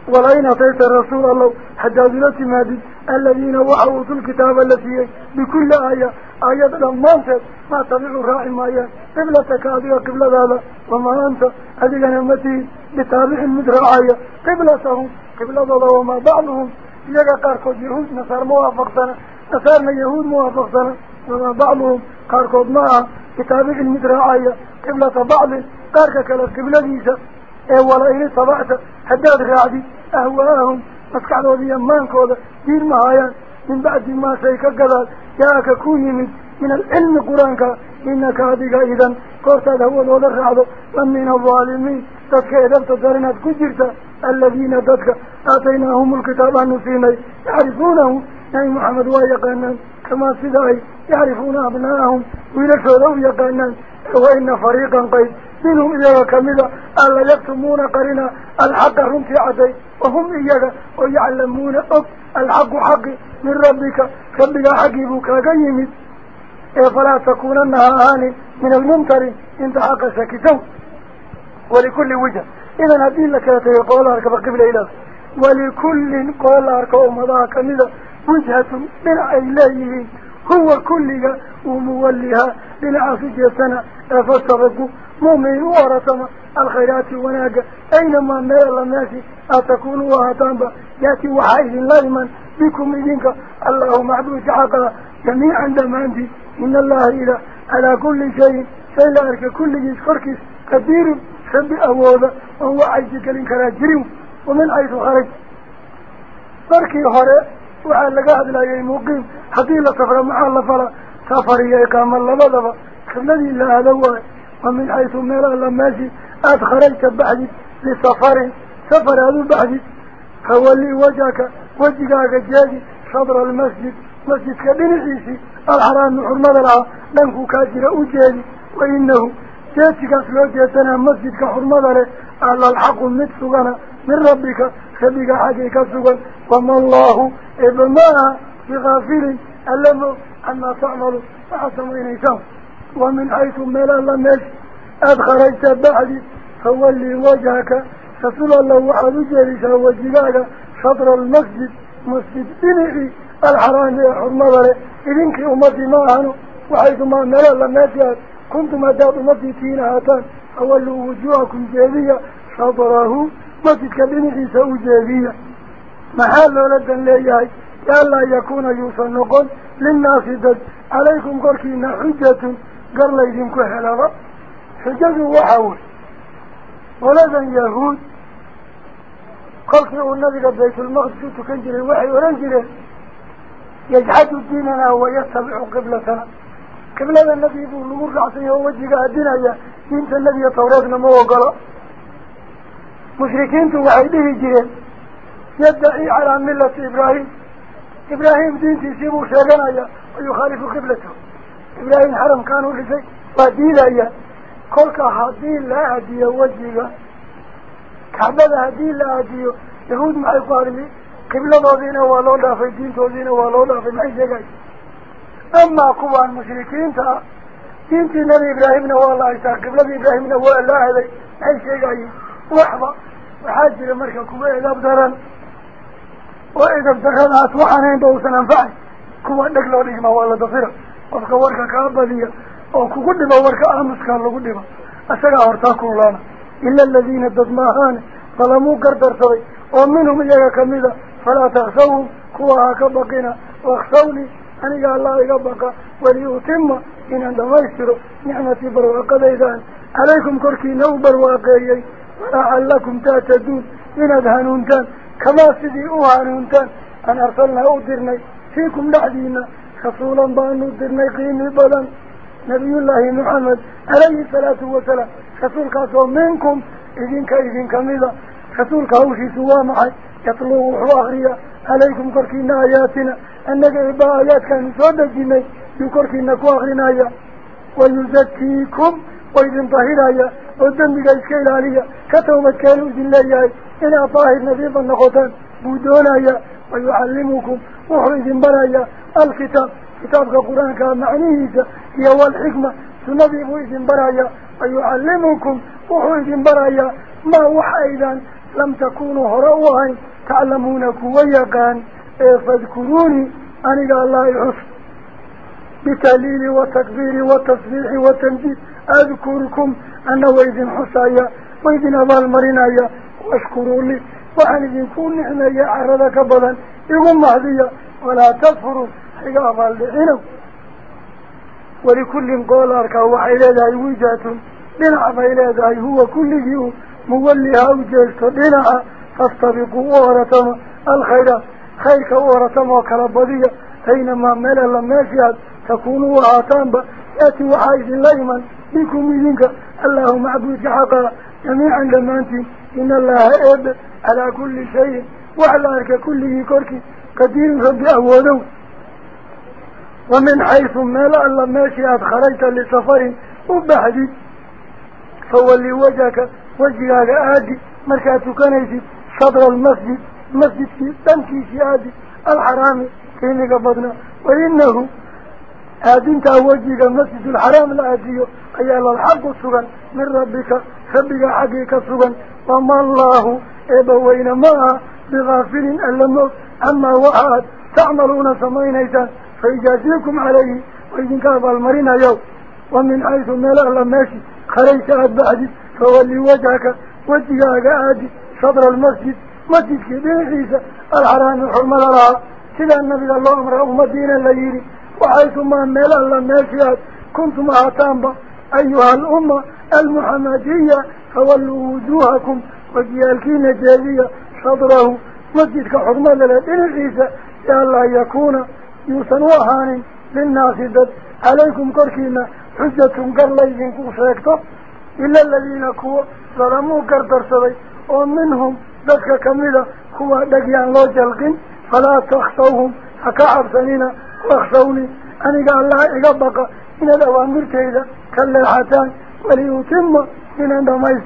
S1: ولين أطيت رسول الله حدادلة مادي الذين وحوا وحاوطوا الكتاب الذي بكل آية آيات الأمانتك ما تبعوا الراعي مايا قبلة كاذية قبلة ذالة وما أنت. هذه نمتي بتابع المدرعية قبلتهم. قبلة ذالة وما بعضهم. يجا قاركود يهود نصار موافقتنا نصارنا يهود موافق سنة وما بعضهم. قاركود معا بتابع المدرعية قبلة بعض. قارك كلاس قبلة ديسة أولا إلي صبعت حداد راعي أهواهم. أسكعوا بيامان كودا دير مايا من بعد ما سيكا قدال جاءك كوني من من العلم قرانك. إنك هذه قائدا قرت هو ولا رعض ومن الظالمين. تدك إذا تدرنات الذين تدك آتيناهم الكتاب النسيني يعرفونه نبي محمد ويقنا كما سيداي يعرفون أبنائهم أبناءهم ويركوا يقنا وإن فريقا قيد. منهم إذا كمدا ألا يكتمون قرنا الحق رمتي عدي وهم إيجا ويعلمون أب الحق حق من ربك. ربك حق بك قيمت إيه فلا تكون أنها آني من الممتر انت حق سكتو ولكل وجه. إذا نبي لك يقول لك قبل إله ولكل قول أركوم ذا كمذا وجهة من عيليه هو كلها وموليها للعافية سنة فصرقوا مؤمن ورثنا الخيرات وناجا أينما مال الناس أتكون وهتانبا يأتي وحيد لايما بكم إذنك. الله معبود حقنا جميعا دماندي إن الله إلى على كل شيء. فإلى أرك كل جيس كركس كبير خبئ أبوه وهو عجيك لنكرا جريم ومن حيث خرج. بركي هره وعلى لقاعد لا يموقين حقي لا سفر مع الله فلا سفر يقام الله بذبا خلني الله هذا ومن حيث ميلا لما جي أدخلت بعد لسفر. سفر هذا بعد. فولي وجهك وجهك جادي صدر المسجد. مسجد كبير عيسي الحرام نحرم الله لنكو كاجر أجادي وإنه جاتك سلوكي سنة مسجد كحرم الله على الحق المدفقنا من ربك خبك حقيقة سبحان وما الله إبما بغافل ألم أن تعمل فحسن إنسان. ومن حيث ملا لمش أدخلت بعد فولي وجهك فصل الله وحد جلس وجلال شطر المسجد. مسجد إنعي الحرام يحرم ذلك إذنك أمتي معهن وحيث ما ملا لمش كنتم أداب مسجدين هاتان أولوا وجوهكم جهدية شطره masjidka dhinaciisa u jeediya maxaa loola dan leeyahay lianlaa yakuuna yuusan noqon linnaasi dad calaykum korkiina xujatun gar laydinku helaba xujadu waxa wey qoladan yahuud kolkii uu nabiga baytulmaqdis u tukan jiray waxay odhan jireen yajxadu diinana wayatabicu qiblatana qiblada nebi buu lagu raacsanya oo wejiga adinaya diinta nebiga tawreedna ma ogolo مشركين توعده جيل يدعي على ملة إبراهيم. إبراهيم دين تسيبه شاقنا ويخالف قبلته. إبراهيم حرم كانوا لسي. وديل أيا كلك هديل لا هدي وجهه كعبة هديل لا هدي يهود مع القارب قبلة دينه والولا في الدين تودينه والولا في معيشة أما قوة المشركين تا دين تنبي إبراهيم نوال الله إساء. قبلة إبراهيم نوال الله إساء معيشة marka kuwa edab daran oo edab daradaas waxaanaynba uusan anfacay kuwa dheg loo dhigma waa la dafira qofka warka kaa badiya oo kugu dhibo warka aamuskaa lagu dhibo isagaa hortaa kuulaana ila aladiina dad maahaane dalamuu gardarsaday oo minhum iyaga kamida falaa taksawhum kuwa ha ka baqina waksawni aniga allah iga baqa waliutima inaan dhamaystiro nicmatii barwaaqadaydaan calaykum korkiina u barwaaqeeyey لعلكم تعتدون من الهنونتان كما سدي أهنونتان أن أرسلنا أدرني فيكم لعدينا خصولا بأن أدرني قيمي بلا نبي الله محمد عليه الصلاة والسلام. خصول قاسوا منكم. إذنك إذنك ميلا خصول قاوشي سوا معي؟ يطلوه وحواغريا عليكم كركين آياتنا. أنك إبا آيات كان سودة جيمي يكركين كواغرين آيات. ويزكيكم وإذن طاهر آية ودنبك إسكيل آلية كتومت كالو ذي الله آية إلا طاهر نظيفا نخوتان بودون آية ويعلمكم وحرزن بر آية الكتاب كتاب قرآن كان معنيه هي والحكمة سنظيف إذن بر آية ويعلمكم وحرزن بر آية ما وحيدا لم تكونوا هروها تعلمون كويقا فاذكروني أنك الله يحفظ بتليل وتكبير وتصبيح وتنجيب أذكركم أنه وإذن حسايا وإذن أبال مرنايا واشكروا لي وأن يكون نحن يعرض كبلا يقوم مهديا ولا تفروا حقا أبال لعنم ولكل قول أركا وحيلة ذاي وجهة لنعب إلى ذاي هو كل يوم موليها وجهة لنعب فاستبقوا ورتم الخير خيرك ورتم وكربضية حينما ملل ما فيها تكونوا عاتنبا يأتي وحايد الليمن منكم منك. اللهم عبدك حقا جميعا لما أنت إن الله أب على كل شيء وعلى كل يكرك قدير ربي أولو ومن حيث ما لا الله ماشي أدخلت لسفر وبعد. فولي وجهك وجهك آدي. مركات كنيسي صدر المسجد مسجد في تنكيش آدي الحرامي كينك قبضنا وإنه أدينت أوجيك المسجد الحرام الأديو أي الله الحق السبن من ربك. خبك حقيك السبن وما الله إبوين ما بغافل ألمك أما وعاد. تعملون سمين أيضا فيجازيكم عليه. وإذن كابا المرين يوم. ومن حيث ملا لماشي خليك أبعد فولي وجهك. وجهك أدي صدر المسجد. مسجد كبير حيث الحرام الحرم لرا سيدان النبي الله أمره. مدينة ليلي وحيث ما وحيثما ميلا كنت مع تامبا أيها الأمة المحمدية فولوا وجوهكم وجيالكين جاذية شضره مجدك حكمة لدينا الغيسة يا الله يكون يوسنوهان للناس ذات عليكم كركينا حجة قرليهم كوشيكتو إلا الذين كوا ظلموا كردر سبي. ومنهم ذكا كميلا كوا دقيا الله جلقين. فلا تخطوهم. أكعب سنين وأخشوني أني قال الله إقبق إن الأوامر كيدا كاللحتان وليتم من أن ما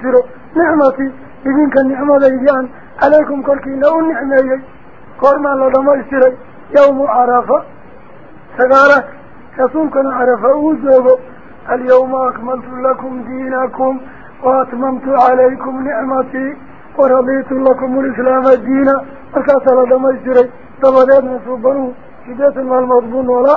S1: نعمتي. إذن كان نعمة إذن عليكم كل كي لو النعمة قرما الله ما يسيري يوم عرفة. سقارة. يصوم كان عرفة وزوبه اليوم أكملت لكم دينكم وأتممت عليكم نعمتي. ورضيت لكم الإسلام الدين أركاس لدم الجري دمدين نصبنه شديت ما المضبون ولا.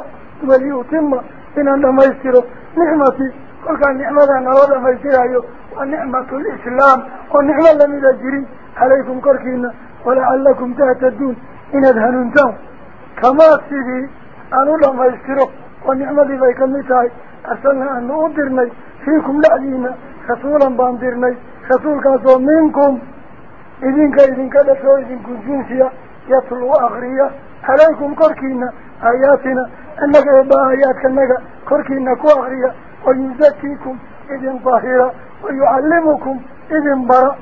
S1: وليتم إن لم يسكره نعمتي. قلت النعمة أن الله ما يسكره ونعمة الإسلام. ونعمة لم يجري عليكم كركين ولعلكم تهتدون. إن أذهن أنتم كما أكسدي أن الله ما يسكره ونعمة بيك النتائي أرسلنا أن نؤدرني. فيكم لعلينا. خسولا باندرني خسولك أصول منكم. إذن إذنك لفعل إذنك الجنسية يطلو أغرية عليكم كركينا آياتنا أنك يبا آياتك أنك كركينا كو أغرية ويزكيكم إذن ظاهرة ويعلمكم إذن برا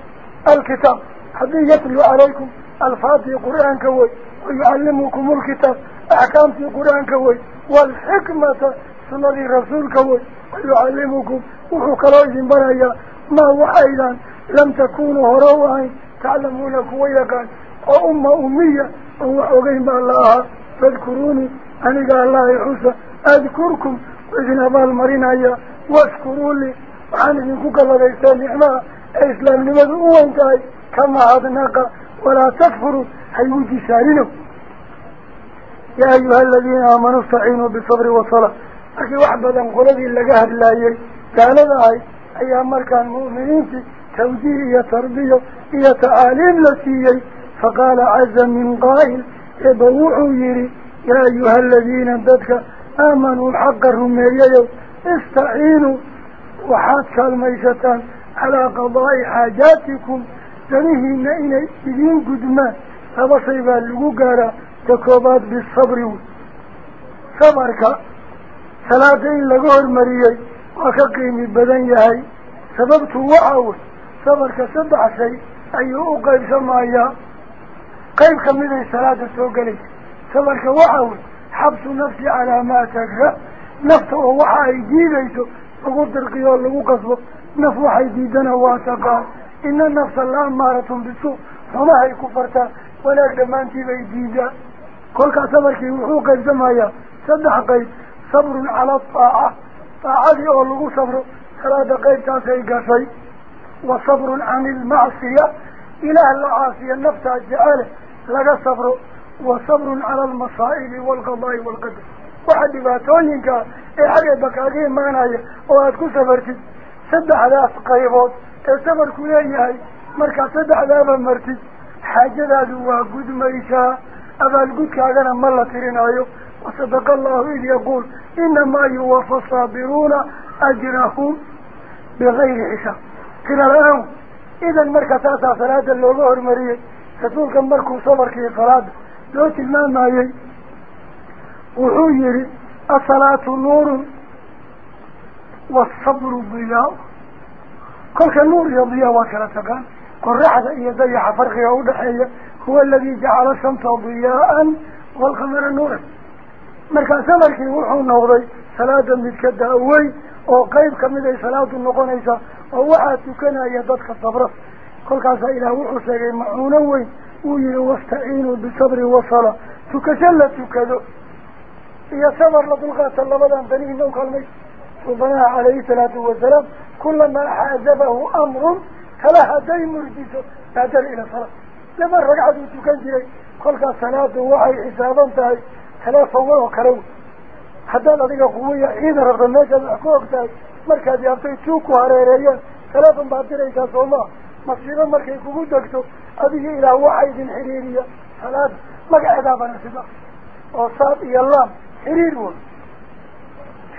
S1: الكتاب حدي يطلو عليكم الفاتي قرآن كوي ويعلمكم الكتاب أحكام في قرآن كوي والحكمة سنري الرسول كوي ويعلمكم وحكرا إذن برايا ما وحيدا لم تكونوا هروعين تعلمون كويلة كان أمة أمية أو عقيم الله فاذكروني أني قال الله حسى أذكركم. وإذن أبا المرين أيا واشكروا لي. وعني من كوك الله إيسان إحنا إسلام لماذا هو إنتهي كما عدناك ولا تكفروا. حيوتي سارينه يا أيها الذين آمنوا استعينوا بالصبر والصلاة. أخي واحدة أنقل ذي اللقاء الله قال الله أيها مركان مؤمنين توجيه يتربيه تعاليم لسيه فقال عز من قائل ابوحوا يري يا أيها الذين ددك آمنوا الحق الرميه استعينوا. وحاتك الميشتان على قضاء حاجاتكم. جنه إن إن إذين قدمان فبصيب اللقارة تكوبات بالصبر. صبرك ثلاثين لقوه المريه وككيم البدن يهي. سببت وعوه u qaybsamayaa qayb kamiday salaada soo gelaysa sabarka waxa wey xabsu nafsi calaa maa tagra nafta oo waxa ay diidayso lagu dirqiyo oo lagu qasbo naf waxay diidana waa taqaan ina nafsa la amaaratun bisu xumahay ku fartaa wanaag dhammaantiibay diidaa kolkaa sabarkii wuxuu qaybsamayaa saddex qayb sabrun cala ataaca daacadii oo lagu sabro salaada qaybtaasay gashay وصبر عن المعصية. إله العاصية النفس الجعالة لك صبر وصبر على المصائب والقضاء والقدر. واحد باتونيك إعادة بكاكين مانايا وأتكو سفرتي سد حلاف قيبوت السفر إيه، كليه مركا سد حلاف مرتي حاجة لدوا قد ميشا أفال قد كاكنا ملا ترين أيو وصدق الله إذ يقول إنما يوفى الصابرون أجرهم بغير حساب. كلا لهم. إذا مركز أسعى صلاة اللوظهر مريض رسولك مركز صبر كي صلاة لو تلمان معي وحيري الصلاة نور والصبر ضياء. كل نور يضيء وكرتك كل رحة يضيع فرق يعود حي هو الذي جعل الشمس ضياء والقمر نور مركز صبر كي وحو النوضي صلاة متكدة أوي أو قيب كميدة صلاة النقونة إيسا أو وحات يكنا يددك الصبر قل كاسا إلى وحوسة معنونة وي ويلو واستعينوا بالصبر والصلاة تكشلة تكذو إيا سمر تلقى صلى بدن بنيه نوك الميت ربنا عليه الصلاة والسلام كلما حازبه أمر فلها دي مرجيسه تعدل إلى صلاة لما رقعدوا تكذلي قل كاسا صلاة وحي حسابان تهي ثلاثة وكروه baad diraysaa soo maa masiibo markay kugu degto adiga ilaah waxaa idin xiriiriya salaada magaceedaabana sida oo saad iyo laam xiriir wey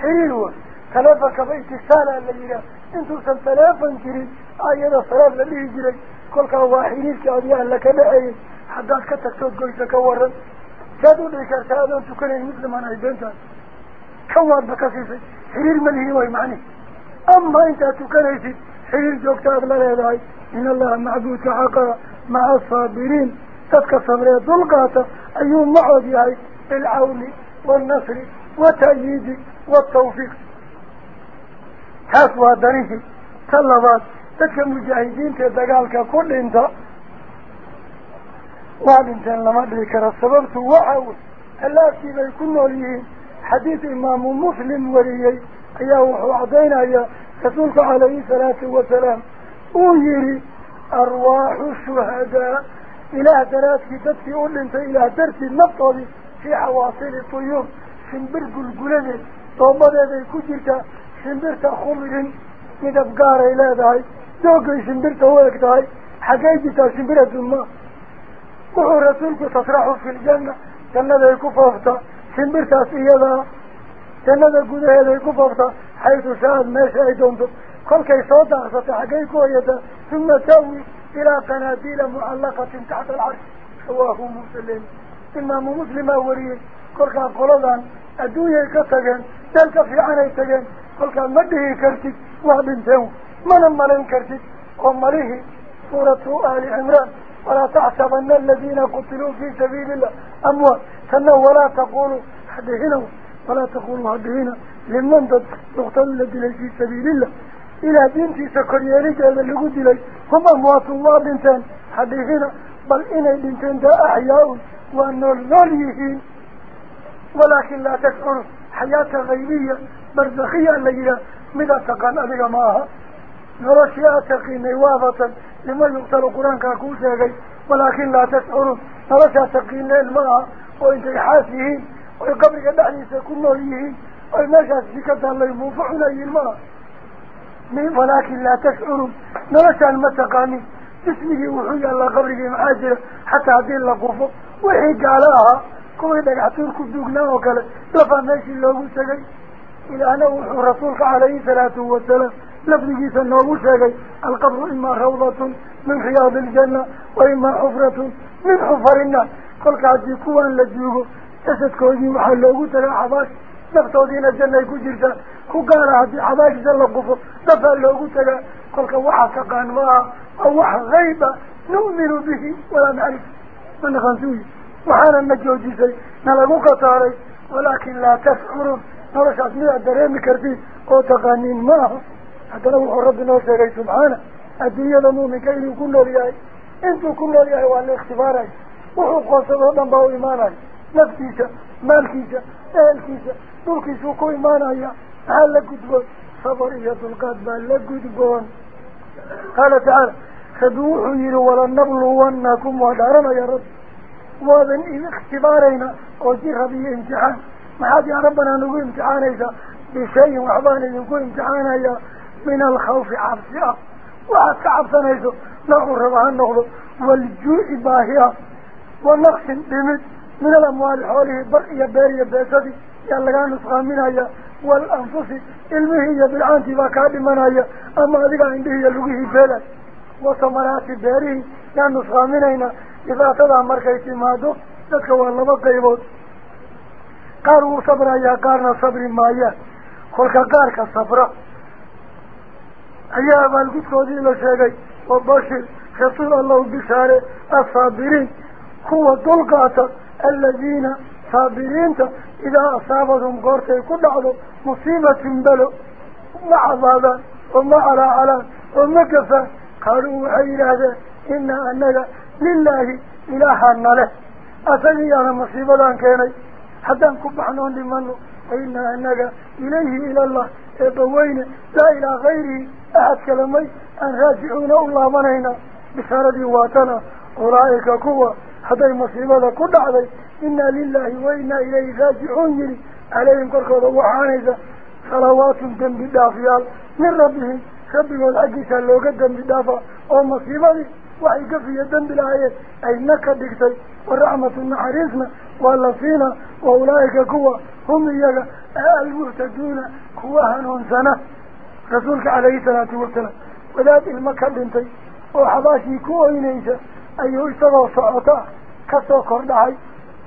S1: xiriir wey teleefonkaba itisaala la yidhaah intuusan teleefon jirin ayada salaad la dhihi jiray kolkaa waa xiriirkii adiga alla ka dhaxeeyey haddaad ka tagtood goysa ka waran saad u dhihi kartaa adoon tukanayn musliman ay beentaan kan كوار بكسيس حرير من هي ويمعني أما إنت تكريس حرير جوكتا بلا يدعي إن الله معدود حقا مع الصابرين. تذكى صبرية ذلقاتا أيوم معوديهاي العون والنصر وتأييد والتوفيق. حسوى دنيه صلبات تذكى مجاهدين تذكالك كل إنت. وعد إنت لما أدريك رسببت وعاول ألا كيف يكون مريهين حديث إمام مسلم وريي. أيه وحوعدين أيه رسولك عليه الصلاة والسلام. أجري أرواح الشهداء إلى ثلاث كتبت أول إنت إلى درس النطري في عواصل الطيور. شنبر قلقلن طوما ذي كجرك. شنبر تخمر. مدفقار إلى ذاي دوق شنبر تولك ذاي حقيقة شنبر الزماء وحو رسولك تصرح في الجنة. جنة ذي كفافته سنبير تاسي يدا جنة قد هذه قفرة حيث شاهد ما شاهدون كل كي صوت أخصت حقيقه يدا ثم تاوي إلى قناديل معلقة تحت العرش سواه مسلم إمام مسلم أوريه كل كان قرضا أدوية كتغا تلك في عني تغا كل كان مديه مده كرتك واحد انتهو من المرين كرتك ومريه صورة آل عمران ولا تحسبن الذين قتلوا في سبيل الله أموال سنة ولا تقولوا حدهنا ولا تقولوا حدهنا. لمن ضد يقتل الذي في سبيل الله. إلى بنتي سكريالي رجال اللي قد لي هم أموات الله بنتان حدهنا. بل إنا بنتان دا أحياء وأن الظليهين ولكن لا تكون حياة غيبية برزخية اللي لا مدى تقن أبقى معها نرى نرشي أتقي نوافة لمن يقتل القرآن كاكوسي ولكن لا تشعرون نرسى تقين لين معه وانت يحاسيه ويقبرك دعليس كل ليه ويناشاس بكتا الله يموفعنا يلمعه مين ولكن لا تشعر نرسى المتقاني اسمه وحي الله قبرك معاجر حتى عدين لقفه وحي قالاها كوه دك عطير كدوك نوكله دفع ماشي اللوه سجي إلى أنا وحي رسولك عليه ثلاثة وثلاثة لفظيس النوغو شاكي القبر إما روضة من حياض الجنة وإما حفرة من حفر النار. كل عدي كوان لديوغو جسد كوزي محلوغو تلا حباك نفتو دين الجنة يكو جرسا. كوكارا عدي حباك زل قفو. دفع اللوغو تلا كل وحك قانواء أو وح غيبة نؤمن به ولا نعرف. من خانسوي؟ وحانا نجو جيسي نلغو قطاري ولكن لا تفعره نرشع سميع الدرين كردي أو تقانين معه حتنا هو رب الناس يا سبحانه. الدنيا دموم كيل كل رياي إنتو كل رياي وعلى اختباري. وحق وصفه دنباو ايماني نفسيسا مالكيسا أهلكيسا. دولكيسو كو ايماني هل لكتبون صبرية القدبة لكتبون قال تعالى خدوحوا يلو ولا نبلو انكم ودارنا يا رب. وادن اذ اختبارينا. وزيها بي امتحان. ما حد يا ربنا نقول امتحان إذا بشيء وحبان يقول امتحان ايسا من الخوف عبسيا وحكا عبسنا يسو نحو الربعان نغلو والجوء باهيا والنقص بمت من الأموال حوله برئي باري باسدي يالغان نسخة منها. والأنفس المهي بالعانت باكاب منها. أما ذلك عنده يلغيه بلد وصمرات باري يالغان نسخة منها. إذا تضع مركز مادو تتكوى الله بقيبوت قاروا صبرا يا قارنا صبر مايا. خلق قارك صبرا. Ayaa abaalgudkoodii la sheegay wabashir rasuul allahu bishaare assaabiriin kuwa dulqaata aladiina saabiriinta idaa asaabadhum goortay ku dhacdo musiibatin belo ma cabaadaan oo ma calaacalaan oo ma gafaan qaaluu waxay yidhaahdeen inaa anaga lilaahi ilaahaa naleh asagiyaana masiibadan keenay haddaan ku baxnoon dhimano fa inaa anaga ilayhi ilallah eebbaweyne laa ilaa gayrihi أحد كلمي أن راجعون الله منعنا. بشارة واتنا. أولئك كوة هذا المصيبة كل علي. إنا لله وإنا إليه راجعون يلي. عليهم كركض إذا صلوات دم بالدافيال من ربهم. رب والأجيسة اللو قدم بالدافع أو مصيبة وحي قفية دم بالآية أي نكدك سي والرحمة النحريسنا والله فينا وأولئك كوة هم إياك. المعتدون كوة هنون سنة. رسولك عليه الصلاة والسلام. وذات المكان لنتي وحباشي كوينيسا أيه إستغى الصعطاء كسو قردعي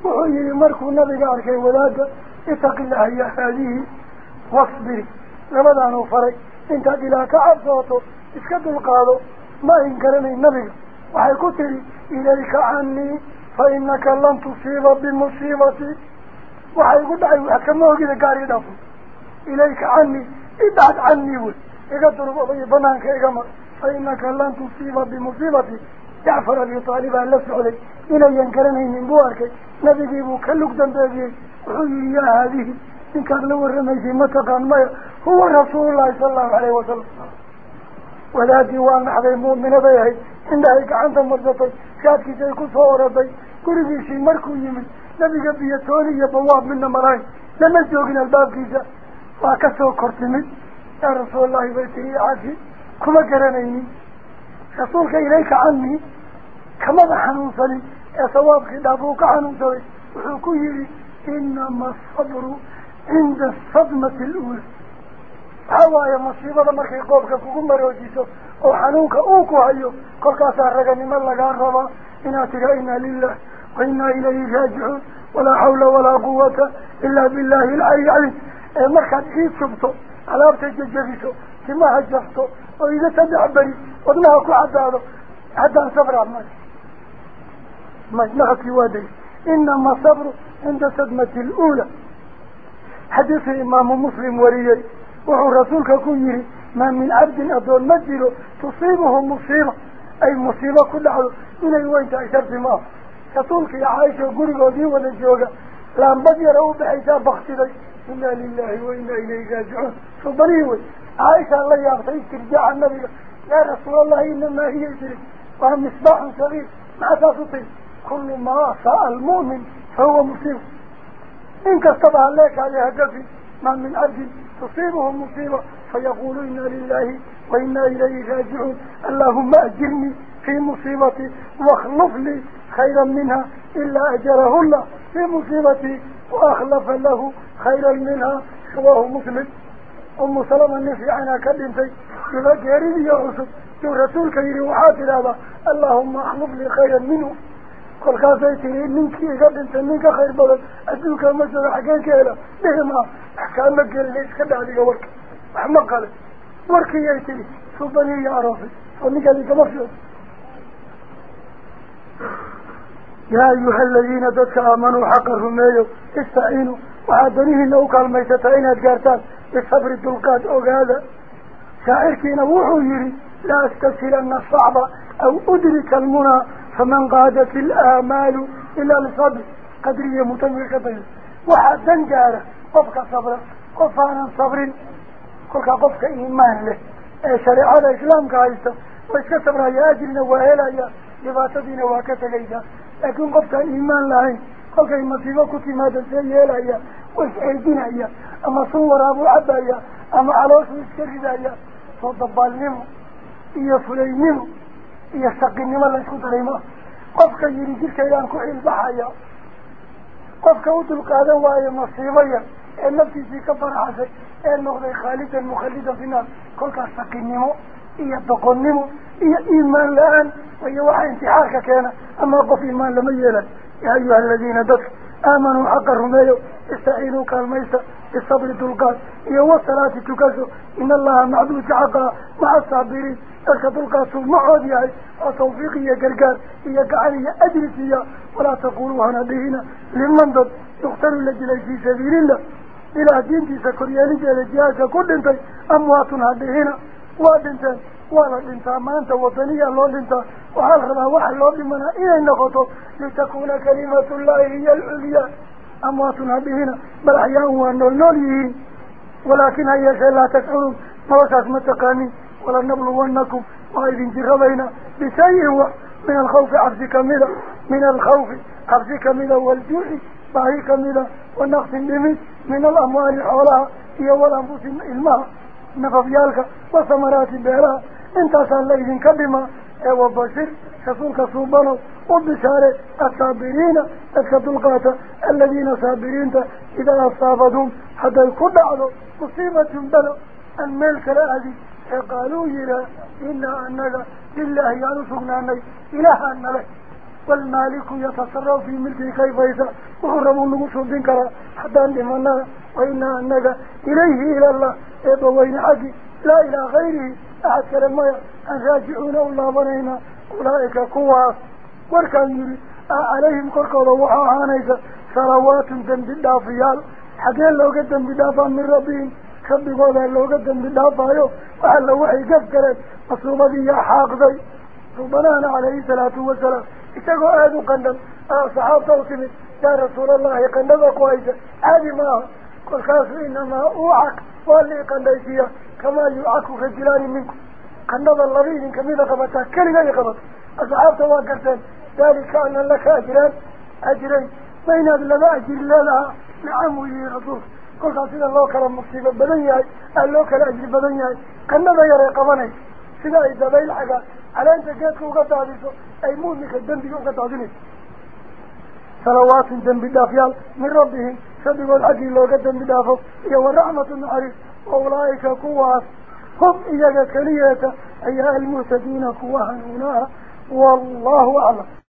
S1: وحيي مركو النبي عركي ولاد إتق الله يا حاليه واصبري رمضان وفري انت إلا كعب صوته. إسكد القادو ما إن كرمي النبي. وحي قتري إليك عني فإنك لن تصيب بمصيبتي وحي قدعي وحكموه كده قاري دفو إليك عني idhacd canii wey iga durubadayo banaanka iga mar fa inaka lan tusiiba bimusiibati jacfar abi taalibaa la socday inayan garanaynin buu arkay nabigii buu ka lug dambeediyey wuxuu yihi yaa haadihi ninkaad la warramaysay mataqaan maya huwa rasuulullahi sala allahu alayhi wasalam wadaadii waa naxday mu'minaday ahayd indhahay gacanta marsatay shaadkiisay ku soo oraday gurigiisii markuu yimid nabiga biyatooni iyo bawaab midna malayn lama joogin albaabkiisa cafi kuma garanaynin rasuulka ilayka canii kamada xanuunsanin ee sawaabkii dhaaf uu ka xanuunsaday wuxuu ku yihi inama asabru cinda asadmati aluula waxaa waaye masiibada markay qoobka kugu maroojiso oo xanuunka uu ku hayo kolkaasaa raganimo lagaa rabaa inaad tidha inna lilah wa innaa ilayhi raajicuun walaa xawla walaa quwata ilaa billahi alcali caliim مركز إيد شبته على أبتا ججبته كما هجبته وإذا تدع بري وإنها أكو عداله حتى صبر عمال ما نغط يوادي إنما صبر عند صدمة الأولى. حديث إمام مسلم وريي وهو رسولك كيري. ما من عبد أدون مجلو تصيبه مصيبة. أي مصيبة كل عدو من يوين تأشر دماغ كتولك يا عائشة قريبا دي ولا جوغا لأن بدي رؤو بحيثا بختي إنا لله وإنا إليه راجعون. فبريوي عائشة الله يغفر ترجع النبي. يا رسول الله إنما هي إجري وهم مصباح صغير. ما تسطل كل ما سأل المؤمن فهو مصيب. إن كتب عليك على هدفي ما من أجل تصيبه مصيبة. فيقول إنا لله وإنا إليه راجعون. اللهم أجرني في مصيبتي واخلف لي خيرا منها إلا أجره الله في مصيبتي وأخلف له خيرا منها. سواه مسلم. أم سلمة نفي عنا كلم في إذا يا رسول جورة تلك يروحاتي هذا اللهم أخلف لي خيرا منه. قل قاسيتي منك إذا أنت منك خير بلد. أدوك مسجد حكاين كهلا بهما حكاين مجر ليس كده عليك ورك. محمد قال وركي يا رسول فمي قال لك مفيد. يا أيها الذين دتك آمنوا حق الرميو استعينوا. وحادنيه إنه قال ميتتعين أدقارتان بالصبر الدلقات أو هذا. شاعرك إن وحو يري لا أستسل أن الصعب أو أدرك المنى. فمن قادت الآمال إلا لصبر قدرية متنقة وحادن جارة قفك صبر قفانا صبر قلك قفك إيمان له إيه، شريعة الإسلام قائلته وإسك صبره يا أجل نواهي لأيه dhibaatadiina waa ka tegaysaa laakiin qofkaan iimaan lahayn kolkay masiibo ku timaada see yeelaya waa is-eedinaya ama sun waraabuu cabaya ama calooshuu iska ridaya soo dabaalnimo iyo fulaynimo iyo shaqinimo la isku daray maa qofka yidhi jirkaydaan ku xilbaxaya qofka u dulqaadan waayo masiibo yar ee naftiisii ka faraxasay ee noqday khaalidan mukhalidan fi naar kolkaas shaqinimo إيه تقنمه إيه إيمان لآن وإيه وحي انتحاك كان أما قف إيمان لميلا يا أيها الذين دك آمنوا حق الرميو استعينوا كالميسة الصبر تلقات إيه والصلاة تكسو إن الله معدوك حقا مع الصابرين تلك تلقات مع ديعي وتوفيقية قرقات يا قعلي أدرسية ولا تقولوا تقولوها نبيهنا للمنضب يقتلوا لجلي في سبيل الله. إلى دينتي سكريالي جلجيها كل انتي أمواتنا بهنا وادنت وادنت ما أنت وطنيا لودنت وحرنا وحر لودمنا إلى النقطة لتكون كلمة الله هي العليا أمواتنا بهنا بل أحيان وأنولنوليين ولكن أي شيء لا تكون موساس متقاني ولا نبلونكم وإذ انجر بشيء هو من الخوف عبد كاملة من الخوف عبد كاملة والجوع باهي كاملة ونقص من الأموال حولها هي ولا أنفس المال نفضيالك وثمرات بيرا. انت سأل لئذن كبما ايو البشر حصولك صوبانه وبشارة التابرين الكتلقات الذين صابرين. إذا أصابتهم حتى يكون بعضهم مصيبة بلو. الملك الأذي قالوا يرى إنا أنك لله يعنصرنا أني إله أنك والمالك يتصرف في ملكه كيف إذا وهو رمون نقصر دينك حتى أنه منا وإنا أنك إليه إلى الله. إضوين عدي؟ لا إلى غيره أحد كلمة أن راجعون أولابنين أولئك قوة. وركان يري عليهم كركو روحا عانيك صلوات من الدافيال. حقين لو قدم بدافا من ربهم. خبي قولا لو قدم بدافا يو. وحل وحي قفكرت مصوبة يا حاقدي ربنا عليه الصلاة والسلام. إتقوا آدو قندم. آه، أصحاب توكمي يا رسول الله يقندم أقوائك آدي ما كل خاصه انما اوعك ولي قنديه كما يوعك في الجلال منكم قند الله لي كم اذا قبت كلمه قبت اصحاب توقرت ذلك ان لك اجرا اجرا بين لما اجر لا لا نعم يا رسول كل خاصه الله كرم مصيبه بدنيا الله كرم اجر بدنيا قند يا رقبني سدا ذبيل حاجة على انت جاتك وقتاديسو اي مو نكدن بيو قتاديني صلوات ذنب الله من ربهم صدق العدل لو قدم بدافه يا ورحمة النعريف أولئك كواس هم إذا كليتا أيها المرتدين كواهنونها والله أعلم.